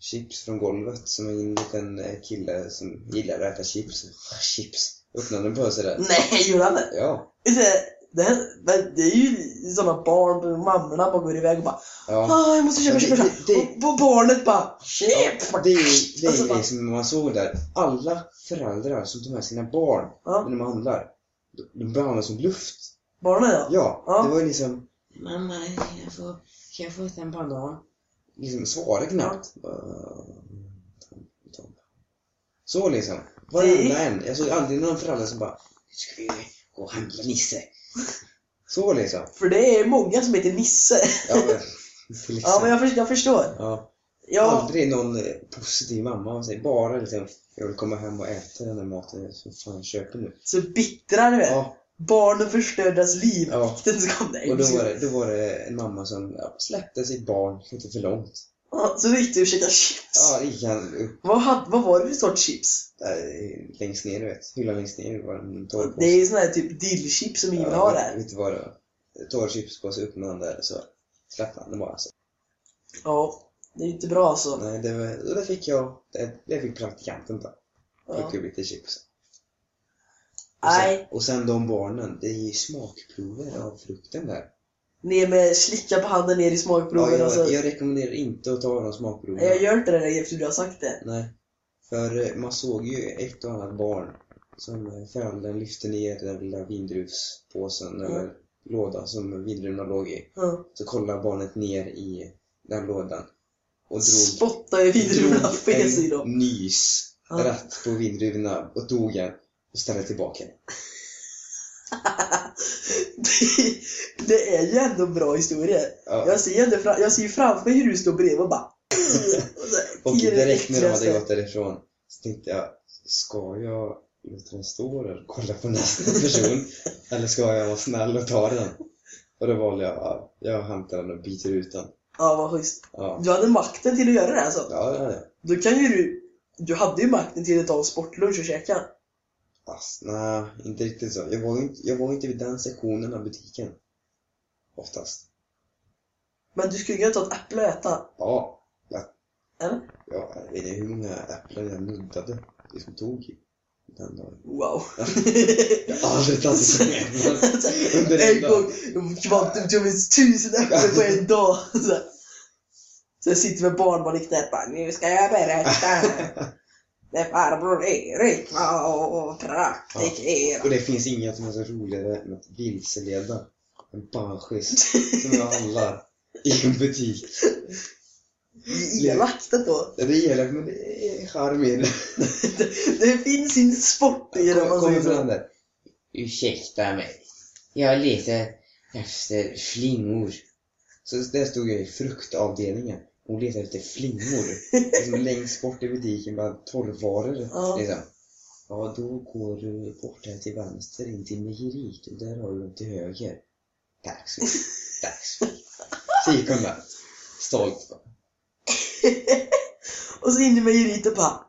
[SPEAKER 2] chips från golvet. Som en liten eh, kille som gillar att äta chips. Chips. Öppnade en påse där.
[SPEAKER 1] Nej, gjorde han det?
[SPEAKER 2] Ja.
[SPEAKER 1] Det, det, men det är ju sådana barn, mammorna bara går iväg och bara
[SPEAKER 2] Ja.
[SPEAKER 1] ah, jag måste köpa
[SPEAKER 2] det- det-
[SPEAKER 1] Och, barnet bara chips!
[SPEAKER 2] Det är ju det, är
[SPEAKER 1] Alltså
[SPEAKER 2] ju
[SPEAKER 1] bara-
[SPEAKER 2] det som man såg där. Alla föräldrar som tar med sina barn
[SPEAKER 1] Ja,
[SPEAKER 2] när de handlar. De behandlas som luft.
[SPEAKER 1] barnen ja.
[SPEAKER 2] Ja,
[SPEAKER 1] Ja.
[SPEAKER 2] det var ju liksom Mamma, jag får, kan jag få äta en banan? Liksom svara knappt. Så liksom. Varenda en. Jag såg aldrig någon förälder som bara Nu ska vi gå och handla Nisse. Så liksom.
[SPEAKER 1] För det är många som heter Nisse.
[SPEAKER 2] Ja, men, liksom.
[SPEAKER 1] Ja, men jag, förstår, jag förstår.
[SPEAKER 2] ja.
[SPEAKER 1] Ja,
[SPEAKER 2] Aldrig någon eh, positiv mamma som säger bara liksom Jag vill komma hem och äta den här maten som fan köper nu.
[SPEAKER 1] så bittra du vet.
[SPEAKER 2] Ja,
[SPEAKER 1] Barnen förstör deras liv.
[SPEAKER 2] Ja.
[SPEAKER 1] Den ska, nej,
[SPEAKER 2] och då var det, då var det en mamma som ja, släppte sitt barn lite för långt.
[SPEAKER 1] Ja, så gick du och käkade chips.
[SPEAKER 2] Ja, det gick han upp
[SPEAKER 1] Vad, hade, vad var det för sorts chips?
[SPEAKER 2] där, längst ner, du vet. Hyllan längst ner var en torrpåse.
[SPEAKER 1] Det är sån här typ dillchips som ingen vill ha där.
[SPEAKER 2] Vet du vad det var? Torrchipspåse öppnade han där så släppte han det bara. Så.
[SPEAKER 1] Ja, det är inte bra alltså.
[SPEAKER 2] Nej, det, var, det fick jag, det, det fick praktikanten ta.
[SPEAKER 1] Ja.
[SPEAKER 2] Upp lite chips. Och sen,
[SPEAKER 1] Nej,
[SPEAKER 2] och sen de barnen, det är ju smakprover av frukten där.
[SPEAKER 1] Ner med slicka på handen ner i
[SPEAKER 2] Ja,
[SPEAKER 1] smakproven så.
[SPEAKER 2] jag, jag rekommenderar inte att ta smakproverna.
[SPEAKER 1] Nej, jag gör inte det där efter du har sagt det.
[SPEAKER 2] Nej. För eh, man såg ju ett och annat barn som eh, föräldern lyfte ner den lilla vindruvspåsen
[SPEAKER 1] Mm.
[SPEAKER 2] eller lådan som vindruvorna låg i.
[SPEAKER 1] Ja.
[SPEAKER 2] Så kollade barnet ner i den lådan och drog,
[SPEAKER 1] Spotta i vindruvorna, fes i
[SPEAKER 2] en
[SPEAKER 1] dem.
[SPEAKER 2] nys
[SPEAKER 1] Ja.
[SPEAKER 2] rätt på vindruvorna och tog den och ställde tillbaka den.
[SPEAKER 1] det, det är ju ändå en bra historia.
[SPEAKER 2] Ja.
[SPEAKER 1] Jag ser ju jag ser framför mig hur du står bredvid och bara... och
[SPEAKER 2] Och direkt när de hade gått därifrån så tänkte jag, ska jag låta den stå där och kolla på nästa person? eller ska jag vara snäll och ta den? Och då valde jag, ja, jag hämtar den och byter ut den.
[SPEAKER 1] Ja, vad schysst.
[SPEAKER 2] Ja,
[SPEAKER 1] Du hade makten till att göra det alltså.
[SPEAKER 2] ja det hade jag.
[SPEAKER 1] Då kan ju du... Du hade ju makten till att ta en sportlunch och käka.
[SPEAKER 2] Fast, nej, inte riktigt så. Jag var, inte, jag var inte vid den sektionen av butiken. Oftast.
[SPEAKER 1] Men du skulle ju ta ett äpple och äta.
[SPEAKER 2] Ja, ja,
[SPEAKER 1] Eller?
[SPEAKER 2] ja jag vet inte hur många äpplen jag nuddade. Liksom tog den dagen.
[SPEAKER 1] Wow.
[SPEAKER 2] Jag har aldrig tagit så många äpplen en
[SPEAKER 1] gång, kvantum tog minst tusen äpplen på en dag. Så, så jag sitter med barnbarn i knät bara, nu ska jag berätta. När farbror Erik var och praktikerade.
[SPEAKER 2] Och det finns inget som är så roligare än att vilseleda en banschis som jag handlar i en butik.
[SPEAKER 1] Elakt ändå.
[SPEAKER 2] Det är elakt men det är charmigt.
[SPEAKER 1] Det, det finns sin sport i det om man säger
[SPEAKER 2] fram
[SPEAKER 1] så.
[SPEAKER 2] där. Ursäkta mig. Jag letar efter flingor. Så där stod jag i fruktavdelningen och letade efter flingor. liksom längst bort i butiken, bara torrvaror.
[SPEAKER 1] Ja.
[SPEAKER 2] Liksom. Ja, då går du bort här till vänster in till mejeriet och där har du dem till höger. Tack så mycket. Tack så mycket. Hon där. Stolt.
[SPEAKER 1] och så in i mejeriet och bara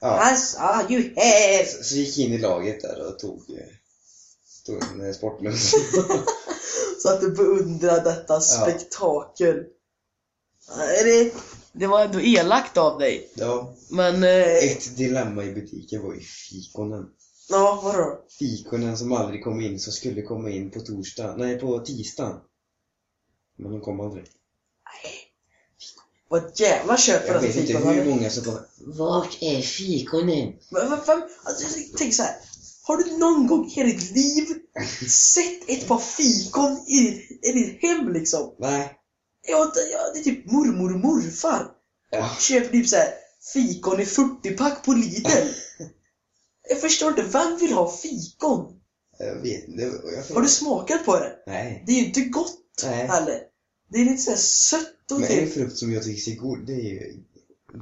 [SPEAKER 2] Ja.
[SPEAKER 1] I saw you have.
[SPEAKER 2] Så, så gick in i laget där och tog, eh, tog en sportlunch.
[SPEAKER 1] Så att du beundrar detta spektakel. Nej, Det, det var ändå elakt av dig.
[SPEAKER 2] ja.
[SPEAKER 1] Men, eh,
[SPEAKER 2] Ett dilemma i butiken var ju fikonen.
[SPEAKER 1] ja vadå?
[SPEAKER 2] Fikonen som aldrig kom in, som skulle komma in på torsdag, nej på tisdagen. Men de kom aldrig.
[SPEAKER 1] Vad jävla köper
[SPEAKER 2] Jag vet inte
[SPEAKER 1] fikon?
[SPEAKER 2] hur många som kom. Vart är fikonen?
[SPEAKER 1] Men vad fan, alltså, tänk så här. Har du någon gång i ditt liv sett ett par fikon i ditt, i ditt hem liksom?
[SPEAKER 2] Nej.
[SPEAKER 1] Ja, det, ja, det är typ mormor och morfar.
[SPEAKER 2] Ja.
[SPEAKER 1] Köper typ så här fikon i 40-pack på Lidl. Jag förstår inte, vem vill ha fikon?
[SPEAKER 2] Jag vet inte. Jag
[SPEAKER 1] Har du smakat på det?
[SPEAKER 2] Nej.
[SPEAKER 1] Det är ju inte gott
[SPEAKER 2] Nej.
[SPEAKER 1] heller. Det är lite så här sött och
[SPEAKER 2] Men en
[SPEAKER 1] typ.
[SPEAKER 2] frukt som jag tycker ser god, det är ju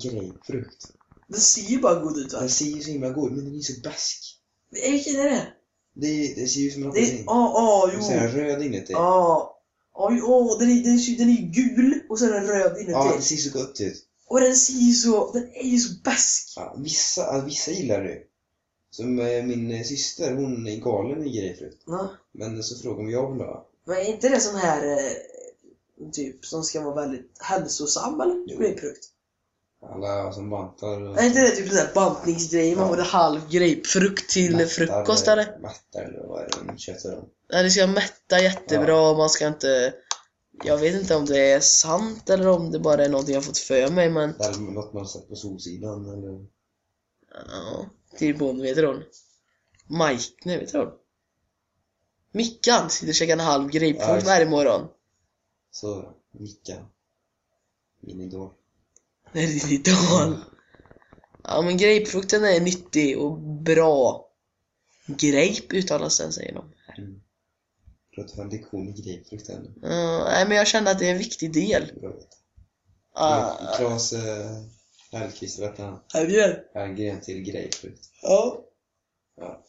[SPEAKER 2] grapefrukt.
[SPEAKER 1] Den ser ju bara god ut va?
[SPEAKER 2] Den ser ju så himla god men den är så besk.
[SPEAKER 1] Vilken är det?
[SPEAKER 2] Det, det ser ju ut som en
[SPEAKER 1] Det är,
[SPEAKER 2] apelsin.
[SPEAKER 1] ja, ja,
[SPEAKER 2] Och
[SPEAKER 1] jo.
[SPEAKER 2] röd inuti.
[SPEAKER 1] Ja. Ja, ja, den är, den, är, den är gul och så är den röd inuti.
[SPEAKER 2] Ja, det ser så gott ut.
[SPEAKER 1] Och den ser ju så, den är ju så besk.
[SPEAKER 2] Ja, vissa, vissa gillar det. Som eh, min eh, syster, hon är galen i grapefrukt.
[SPEAKER 1] Ja.
[SPEAKER 2] Men så frågade om jag vill ha.
[SPEAKER 1] Men är inte det sån här eh, typ som ska vara väldigt hälsosam eller?
[SPEAKER 2] Jo.
[SPEAKER 1] Grapefrukt.
[SPEAKER 2] Alla som bantar och
[SPEAKER 1] Är inte det typ här bantningsgrej? Man får en halv grapefrukt till
[SPEAKER 2] mättar-
[SPEAKER 1] frukost eller?
[SPEAKER 2] Mättar eller vad är det de köttar dem?
[SPEAKER 1] Ja, det ska mätta jättebra och man ska inte... Jag vet inte om det är sant eller om det bara är någonting jag fått för mig men...
[SPEAKER 2] Eller något man har sett på Solsidan eller...
[SPEAKER 1] Ja, till hon, vet hon? Mike, nej vet du hon? Mickan sitter och käkar en halv grapefrukt varje morgon.
[SPEAKER 2] Så, Micka. Min idol.
[SPEAKER 1] Det är din idol. Ja men grapefrukten är nyttig och bra. Grape uttalas den säger de.
[SPEAKER 2] Mm. Låter en lektion i grapefrukt ännu.
[SPEAKER 1] Ja, nej men jag kände att det är en viktig del.
[SPEAKER 2] Bra.
[SPEAKER 1] Ah,
[SPEAKER 2] Klas eh, Hellkvist, vet han?
[SPEAKER 1] Herregud.
[SPEAKER 2] Herrgren till grapefrukt.
[SPEAKER 1] Ja.
[SPEAKER 2] Ja.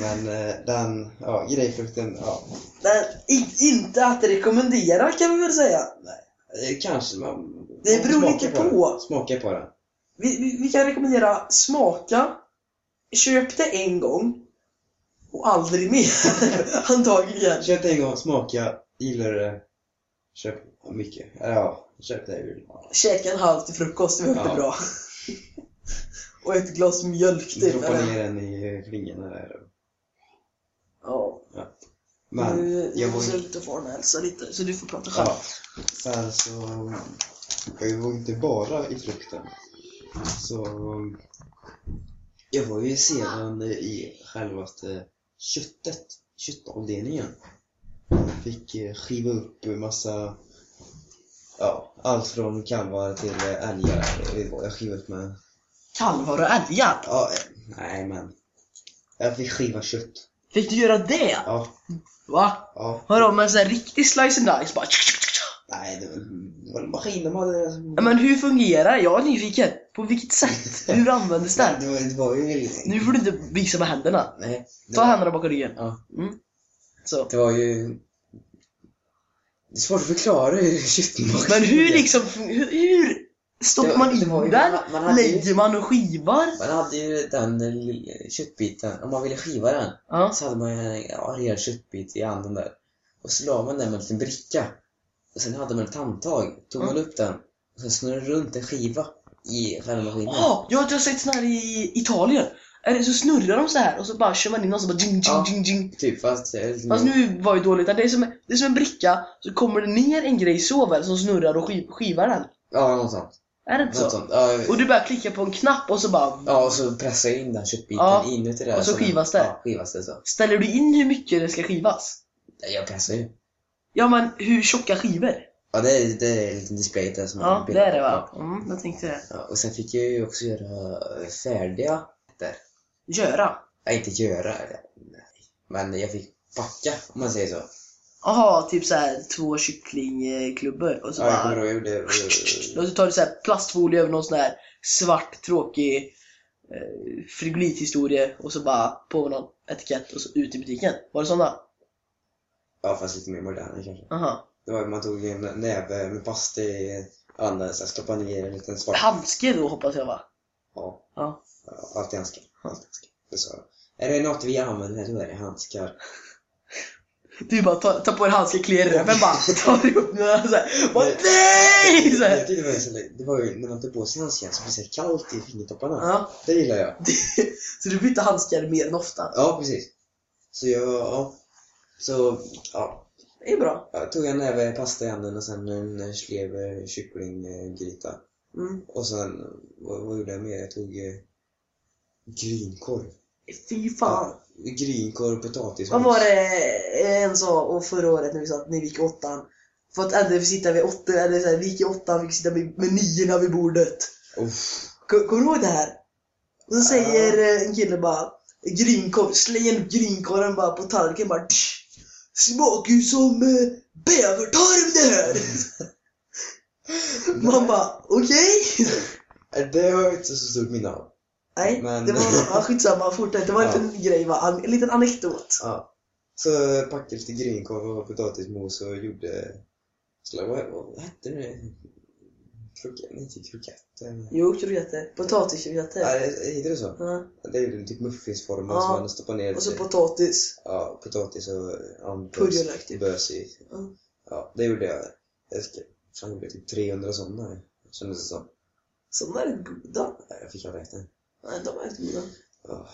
[SPEAKER 2] Men eh, den, ja, grapefrukten, ja.
[SPEAKER 1] Men i- inte att rekommendera kan vi väl säga.
[SPEAKER 2] Eh, Kanske man...
[SPEAKER 1] Det
[SPEAKER 2] får
[SPEAKER 1] beror
[SPEAKER 2] smaka
[SPEAKER 1] lite på.
[SPEAKER 2] Den. Smaka på den.
[SPEAKER 1] Vi, vi, vi kan rekommendera smaka, köp det en gång och aldrig mer. Antagligen.
[SPEAKER 2] Köp det en gång, smaka, gillar det, köp mycket. Ja, köp det.
[SPEAKER 1] Käka en halv till frukost, det var
[SPEAKER 2] Ja.
[SPEAKER 1] bra. och ett glas mjölk typ.
[SPEAKER 2] Droppa ner den i flingorna där.
[SPEAKER 1] Ja.
[SPEAKER 2] Men,
[SPEAKER 1] nu,
[SPEAKER 2] jag
[SPEAKER 1] jag ut och få en hälsa lite, så du får prata själv.
[SPEAKER 2] Ja. Sen så... Jag var inte bara i frukten. Så... Jag var ju sedan i självaste köttet, köttavdelningen. Jag fick eh, skiva upp massa... Ja, allt från kalvar till eh, älgar. Jag skivade upp med...
[SPEAKER 1] Kalvar och älgar.
[SPEAKER 2] Ja, nej men. Jag fick skiva kött.
[SPEAKER 1] Fick du göra det?
[SPEAKER 2] Ja,
[SPEAKER 1] Va?
[SPEAKER 2] ja.
[SPEAKER 1] Vadå med en sån här riktig slice and dice? Bara...
[SPEAKER 2] Nej, det var, det en maskin de hade.
[SPEAKER 1] Men hur fungerar det? Jag är nyfiken. På vilket sätt? Hur användes den?
[SPEAKER 2] det, var, det var ju...
[SPEAKER 1] Nu får du inte visa med händerna.
[SPEAKER 2] Nej. det
[SPEAKER 1] Ta
[SPEAKER 2] var-
[SPEAKER 1] händerna bakom ryggen.
[SPEAKER 2] Ja.
[SPEAKER 1] Mm. Så.
[SPEAKER 2] Det var ju... Det är svårt att förklara hur köttmaskin
[SPEAKER 1] Men hur liksom, hur, hur stoppar
[SPEAKER 2] Det var-
[SPEAKER 1] man
[SPEAKER 2] det
[SPEAKER 1] in
[SPEAKER 2] ju-
[SPEAKER 1] den?
[SPEAKER 2] man- man hade ju-
[SPEAKER 1] Lägger man och skivar?
[SPEAKER 2] Man hade ju den eh, köttbiten, om man ville skiva den
[SPEAKER 1] Ja.
[SPEAKER 2] så hade man ju en ja, rejäl köttbit i handen där. Och så la man den med en liten bricka. Och sen hade man ett handtag, tog man upp den och sen snurrade runt en skiva i själva maskinen.
[SPEAKER 1] Ja, jag har sett sån här i Italien. Det så snurrar de så här och så bara kör man in och så bara jing, jing,
[SPEAKER 2] Ja.
[SPEAKER 1] jing, jing.
[SPEAKER 2] Typ, fast... eh,
[SPEAKER 1] Fast nu var ju dåligt, det är, som, det är som en bricka, så kommer det ner en grej så väl som snurrar och skiv, skivar den.
[SPEAKER 2] Ja, något sånt.
[SPEAKER 1] Är det inte
[SPEAKER 2] Något
[SPEAKER 1] så?
[SPEAKER 2] sånt. Ja,
[SPEAKER 1] Och du bara klickar på en knapp och så bara
[SPEAKER 2] ja, och så pressar jag in den köttbiten
[SPEAKER 1] Ja,
[SPEAKER 2] inuti det.
[SPEAKER 1] och så
[SPEAKER 2] den-
[SPEAKER 1] skivas det.
[SPEAKER 2] Ja, skivas det så.
[SPEAKER 1] Ställer du in hur mycket det ska skivas?
[SPEAKER 2] Nej, Jag pressar ju.
[SPEAKER 1] Ja men hur tjocka skivor?
[SPEAKER 2] Ja, det är, det är en liten display där som
[SPEAKER 1] Ja, det är det va? Mm, jag tänkte det.
[SPEAKER 2] Ja, och sen fick jag ju också göra färdiga rätter.
[SPEAKER 1] Göra?
[SPEAKER 2] Nej, inte göra. Nej. Men jag fick backa, om man säger så.
[SPEAKER 1] Jaha, typ så här två kycklingklubbor och så
[SPEAKER 2] Ja, jag kommer
[SPEAKER 1] bara...
[SPEAKER 2] ihåg jag gjorde...
[SPEAKER 1] Och så tar du så här plastfolie över någon sån här svart tråkig eh, frigolithistoria och så bara på någon etikett och så ut i butiken. Var det såna?
[SPEAKER 2] Ja, fast lite mer moderna kanske.
[SPEAKER 1] Aha.
[SPEAKER 2] Det var man tog en näve med pasta i Annars jag stoppar ner en liten svart...
[SPEAKER 1] Handske då hoppas jag va?
[SPEAKER 2] Ja.
[SPEAKER 1] Ja.
[SPEAKER 2] alltid handskar. Alltid handskar. Det sa jag. Är det något vi använder då är det handskar.
[SPEAKER 1] Du bara ta, ta på en handske, klä i röven bara. Tar upp den såhär. Bara nej! Så här.
[SPEAKER 2] Jag tyckte det var, så, det var ju när man tar på sig handskar så blir det så kallt i fingertopparna.
[SPEAKER 1] Ja.
[SPEAKER 2] Det gillar jag.
[SPEAKER 1] Så du bytte handskar mer än ofta?
[SPEAKER 2] Ja, precis. Så jag, ja. Så, ja.
[SPEAKER 1] Det är bra.
[SPEAKER 2] Jag tog en näve pasta i handen och sen en slev eh, kycklinggryta.
[SPEAKER 1] Mm.
[SPEAKER 2] Och sen, vad, vad gjorde jag mer? Jag tog eh, grynkorv.
[SPEAKER 1] Fy fan.
[SPEAKER 2] Ja, grynkorv, potatis.
[SPEAKER 1] Vad var det en sa och förra året när vi sa att ni gick åttan? För att ändå sitta vid åtta, eller så här, vi gick i åttan, fick sitta med, med niorna vid bordet. Kommer du ihåg det här? Och så säger eh, en kille bara grynkorv, slänger upp grynkorven bara på tallriken bara tsch, Smakar ju som eh, bävertarm det här! Man bara okej?
[SPEAKER 2] Det har jag inte så stort minne av.
[SPEAKER 1] Nej,
[SPEAKER 2] Men-
[SPEAKER 1] det var ja, skitsamma, fortsätt. Det var en
[SPEAKER 2] Ja.
[SPEAKER 1] liten grej va? An, en liten anekdot.
[SPEAKER 2] Ja. Så packade lite grynkorv och potatismos och gjorde... Så, vad, vad hette det? Kroketter? Nej, inte kroketter.
[SPEAKER 1] Jo, kroketter. Potatiskroketter.
[SPEAKER 2] Nej, heter det så?
[SPEAKER 1] Ja.
[SPEAKER 2] Det är ju typ muffinsformar
[SPEAKER 1] Ja.
[SPEAKER 2] som man stoppar ner
[SPEAKER 1] Och så
[SPEAKER 2] lite-
[SPEAKER 1] potatis.
[SPEAKER 2] Ja, potatis och andbös
[SPEAKER 1] Purjolök,
[SPEAKER 2] bös i.
[SPEAKER 1] Ja.
[SPEAKER 2] Ja, det gjorde jag. Jag ska, fan, gjorde typ 300 sådana, kändes det som.
[SPEAKER 1] Sådana är rätt goda.
[SPEAKER 2] Nej, Jag fick aldrig äta.
[SPEAKER 1] Nej, de är rätt goda.
[SPEAKER 2] Ja.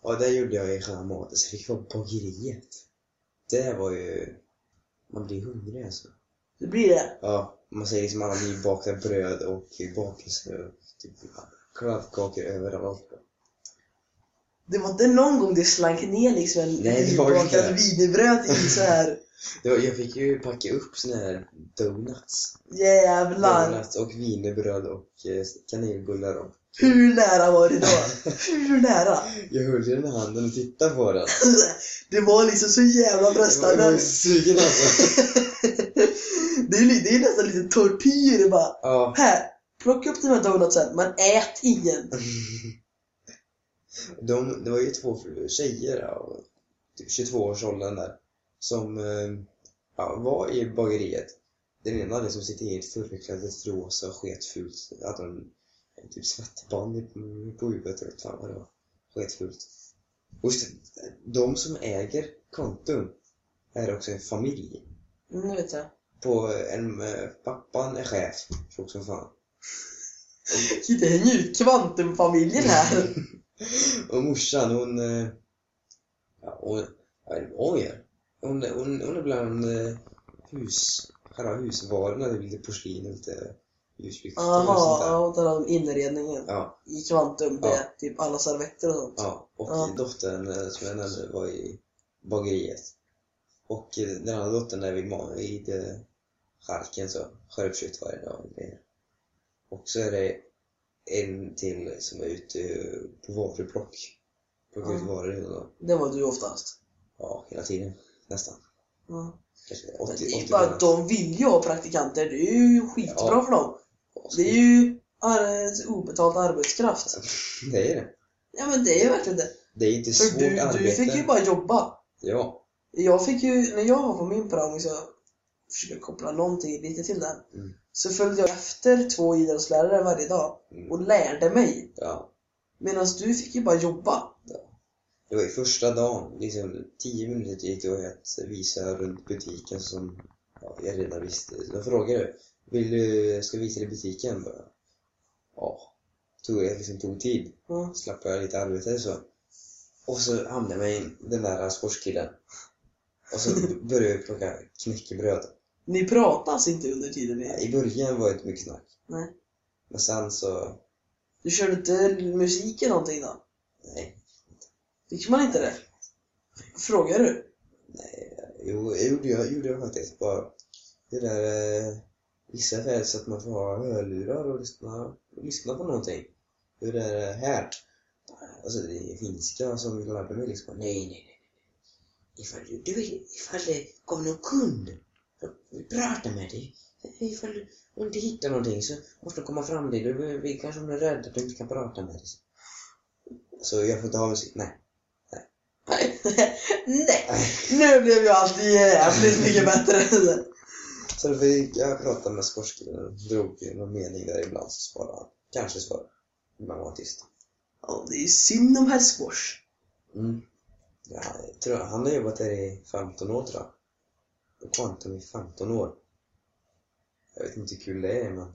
[SPEAKER 2] Och det gjorde jag i själva maten, jag fick vara på bageriet. Det var ju... Man blir hungrig alltså.
[SPEAKER 1] Det blir det.
[SPEAKER 2] Ja, man säger liksom alla nybakade bröd och bakelser och typ kladdkakor överallt.
[SPEAKER 1] Det var inte någon gång det slank ner liksom en
[SPEAKER 2] Nej, det var det.
[SPEAKER 1] wienerbröd i så här
[SPEAKER 2] Det var, jag fick ju packa upp såna här donuts.
[SPEAKER 1] jävlar.
[SPEAKER 2] Donuts och wienerbröd och eh, kanelbullar och...
[SPEAKER 1] Hur nära var det då? Hur nära?
[SPEAKER 2] Jag höll den i handen och tittade på den.
[SPEAKER 1] Det var liksom så jävla
[SPEAKER 2] var, jag var
[SPEAKER 1] frestande.
[SPEAKER 2] sugen alltså.
[SPEAKER 1] Det är, det är nästan lite tortyr bara.
[SPEAKER 2] Ja.
[SPEAKER 1] Här, plocka upp de här donutsen, men ät ingen.
[SPEAKER 2] De, det var ju två tjejer av typ 22-årsåldern där som eh, ja, var i bageriet. Den ena hade som sitt eget förklädet rosa sketfult. Hade en, en typ svettband på huvudet. Jag vet fan vad det var. Sketfult. Och just det, de som äger Kontum är också en familj.
[SPEAKER 1] Mm, vet jag.
[SPEAKER 2] På en, eh, pappan är chef, tjock som fan.
[SPEAKER 1] Det hänger ut kvantumfamiljen här.
[SPEAKER 2] Och morsan hon... eh, Ja, hon, jag vet inte vad hon gör. Hon, hon, hon är bland eh, hus, själva husvarorna, det är lite porslin och lite och
[SPEAKER 1] Jaha,
[SPEAKER 2] där.
[SPEAKER 1] ja, och tar hand om inredningen.
[SPEAKER 2] Ja,
[SPEAKER 1] I kvantum, det
[SPEAKER 2] Ja.
[SPEAKER 1] typ alla servetter och sånt.
[SPEAKER 2] ja. Och
[SPEAKER 1] Ja.
[SPEAKER 2] dottern eh, som jag nämnde var i bageriet. Och eh, den andra dottern är vid, vid eh, charken så skär upp kött varje dag och grejer. Och så är det en till som är ute eh, på varuplock. Plockar ut
[SPEAKER 1] Ja.
[SPEAKER 2] varor hela dagen.
[SPEAKER 1] Det var du oftast.
[SPEAKER 2] Ja, hela tiden. Nästan.
[SPEAKER 1] Ja.
[SPEAKER 2] Kanske
[SPEAKER 1] Men
[SPEAKER 2] 80,
[SPEAKER 1] det är
[SPEAKER 2] 80
[SPEAKER 1] bara de vill ju ha praktikanter, det är ju skitbra
[SPEAKER 2] Ja.
[SPEAKER 1] för dem. Det är ju obetald arbetskraft.
[SPEAKER 2] Det är det.
[SPEAKER 1] Ja men det är ju verkligen det.
[SPEAKER 2] Det är inte svårt
[SPEAKER 1] du,
[SPEAKER 2] arbete.
[SPEAKER 1] du fick ju bara jobba.
[SPEAKER 2] Ja.
[SPEAKER 1] Jag fick ju, när jag var på min prao, så jag försöker koppla någonting lite till den.
[SPEAKER 2] Mm.
[SPEAKER 1] Så följde jag efter två idrottslärare varje dag
[SPEAKER 2] Mm.
[SPEAKER 1] och lärde mig.
[SPEAKER 2] ja.
[SPEAKER 1] Medan du fick ju bara jobba.
[SPEAKER 2] Det var ju första dagen, liksom tio minuter gick det att visa runt butiken som ja, jag redan visste. De frågade vill du, ska jag visa dig butiken? Bara, ja. Tog, jag liksom tog tid.
[SPEAKER 1] Ja.
[SPEAKER 2] Slappade jag lite arbete så. Och så hamnade jag med den där sportskillen. Och så började jag plocka knäckebröd.
[SPEAKER 1] Ni pratas inte under tiden ni...
[SPEAKER 2] I början var det inte mycket snack.
[SPEAKER 1] Nej.
[SPEAKER 2] Men sen så,
[SPEAKER 1] Du körde inte musik eller någonting då?
[SPEAKER 2] nej.
[SPEAKER 1] Fick man inte det? Frågar du?
[SPEAKER 2] Jo, det gjorde jag, gjorde jag faktiskt. Bara det där... Eh, vissa fel så att man får ha hörlurar och lyssna, och lyssna på någonting. Hur är det här. Alltså det är finska som lärde mig liksom. Nej, nej, nej. Ifall du, du ifall det kommer någon kund vi pratar prata med dig. Ifall du inte hittar någonting så måste du komma fram till dig. Du vi kanske blir rädd att du inte kan prata med dig. Så jag får inte ha musik. Nej.
[SPEAKER 1] Nej. Nej. Nu blev ju allt jävligt mycket bättre.
[SPEAKER 2] Så vi, jag pratade med squashkillen, drog någon mening där ibland så svarade han. Kanske svarade. Men var tyst.
[SPEAKER 1] Ja, det är synd om herr Squash.
[SPEAKER 2] Mm. Ja, jag tror, han har jobbat där i 15 år tror jag. Och Quantum i 15 år. Jag vet inte hur kul det är men...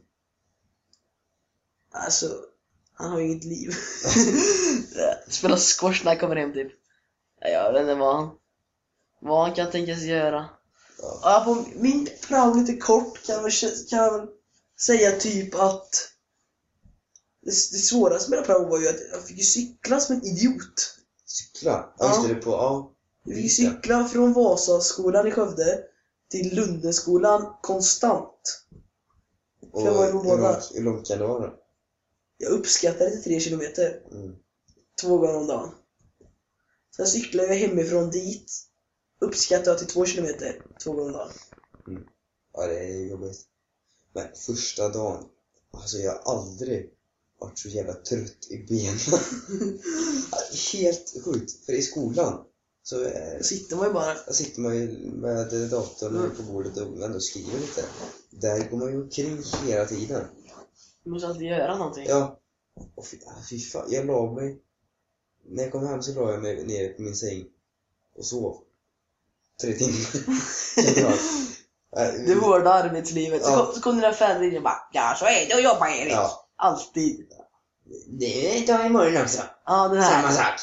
[SPEAKER 1] Alltså, han har ju inget liv. Spela squash när han kommer hem typ. Jag vet inte vad han, vad han kan tänka sig göra.
[SPEAKER 2] Ja.
[SPEAKER 1] På min prao lite kort kan jag, kan jag väl säga typ att det, det svåraste med prao var ju att jag fick ju cykla som en idiot.
[SPEAKER 2] Cykla? Ja, just det, på... Ja.
[SPEAKER 1] Jag fick cykla från Vasaskolan i Skövde till Lundeskolan konstant.
[SPEAKER 2] Och hur långt, hur långt kan det vara?
[SPEAKER 1] Jag uppskattade det till 3 kilometer.
[SPEAKER 2] Mm.
[SPEAKER 1] två gånger om dagen. Sen cyklade jag hemifrån dit. Uppskattade jag till två kilometer två gånger om dagen.
[SPEAKER 2] Ja, det är jobbigt. Men första dagen, alltså jag har aldrig varit så jävla trött i benen. Helt sjukt. För i skolan så eh,
[SPEAKER 1] sitter man ju bara.
[SPEAKER 2] sitter man ju med datorn
[SPEAKER 1] Mm.
[SPEAKER 2] på bordet och ändå skriver lite. Där går man ju omkring hela tiden.
[SPEAKER 1] Du måste alltid göra någonting.
[SPEAKER 2] Ja. Och fy, ah, fy fan, jag la mig. När jag kom hem så la jag mig ner på min säng och sov. Tre timmar.
[SPEAKER 1] Det hårda arbetslivet. Så,
[SPEAKER 2] Ja.
[SPEAKER 1] kom, så kom där fanringen och bara Ja, så är det att jobba Erik.
[SPEAKER 2] Ja.
[SPEAKER 1] Alltid.
[SPEAKER 2] Det tar jag imorgon också.
[SPEAKER 1] Ja, det här.
[SPEAKER 2] Samma sak.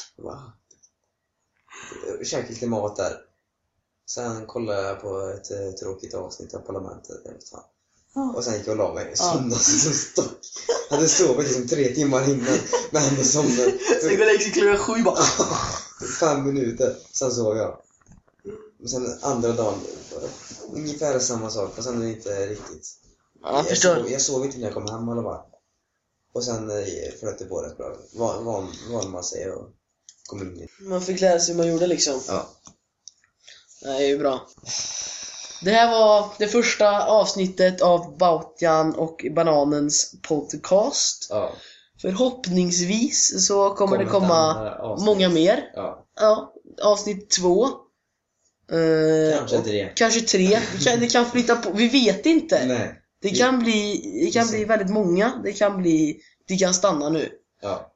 [SPEAKER 2] Käkade lite mat där. Sen kollade jag på ett eh, tråkigt avsnitt av Parlamentet. Jag vet fan.
[SPEAKER 1] Ja.
[SPEAKER 2] Och sen gick jag och la mig. Somnade som stock. Hade sovit liksom tre timmar innan. Men ändå somnade.
[SPEAKER 1] Sen går jag klockan sju bara.
[SPEAKER 2] Fem minuter. Sen sov jag. Och sen andra dagen. Ungefär samma sak. Fast ändå inte riktigt.
[SPEAKER 1] Ja, jag förstår.
[SPEAKER 2] sov, jag sov inte när jag kom hem alla fall. Och sen eh, flöt det på rätt bra. Van, van, van man sig och kom in i
[SPEAKER 1] Man fick lära sig hur man gjorde liksom.
[SPEAKER 2] Ja.
[SPEAKER 1] Det är ju bra. Det här var det första avsnittet av Bautian och Bananens podcast.
[SPEAKER 2] Ja.
[SPEAKER 1] Förhoppningsvis så kommer det
[SPEAKER 2] ett
[SPEAKER 1] komma många mer.
[SPEAKER 2] Ja.
[SPEAKER 1] Ja, avsnitt två. Eh,
[SPEAKER 2] Kanske tre.
[SPEAKER 1] Kanske tre. Det kan, det kan flytta på. Vi vet inte.
[SPEAKER 2] Nej.
[SPEAKER 1] Det kan bli, det kan bli väldigt många. Det kan bli, det kan stanna nu.
[SPEAKER 2] Ja.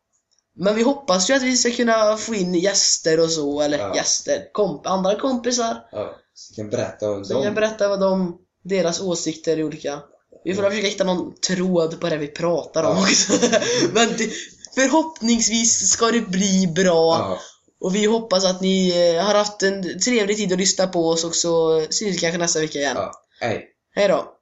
[SPEAKER 1] Men vi hoppas ju att vi ska kunna få in gäster och så, eller
[SPEAKER 2] Ja.
[SPEAKER 1] gäster, komp andra kompisar.
[SPEAKER 2] ja. Så vi kan berätta om
[SPEAKER 1] Som kan
[SPEAKER 2] dem.
[SPEAKER 1] berätta vad de, deras åsikter är olika. Vi får försöka hitta någon tråd på det vi pratar om
[SPEAKER 2] Ja.
[SPEAKER 1] också. Men det, förhoppningsvis ska det bli bra. Och vi hoppas att ni eh, har haft en trevlig tid att lyssna på oss och så syns vi kanske nästa vecka igen.
[SPEAKER 2] ja. Hej.
[SPEAKER 1] Hej då!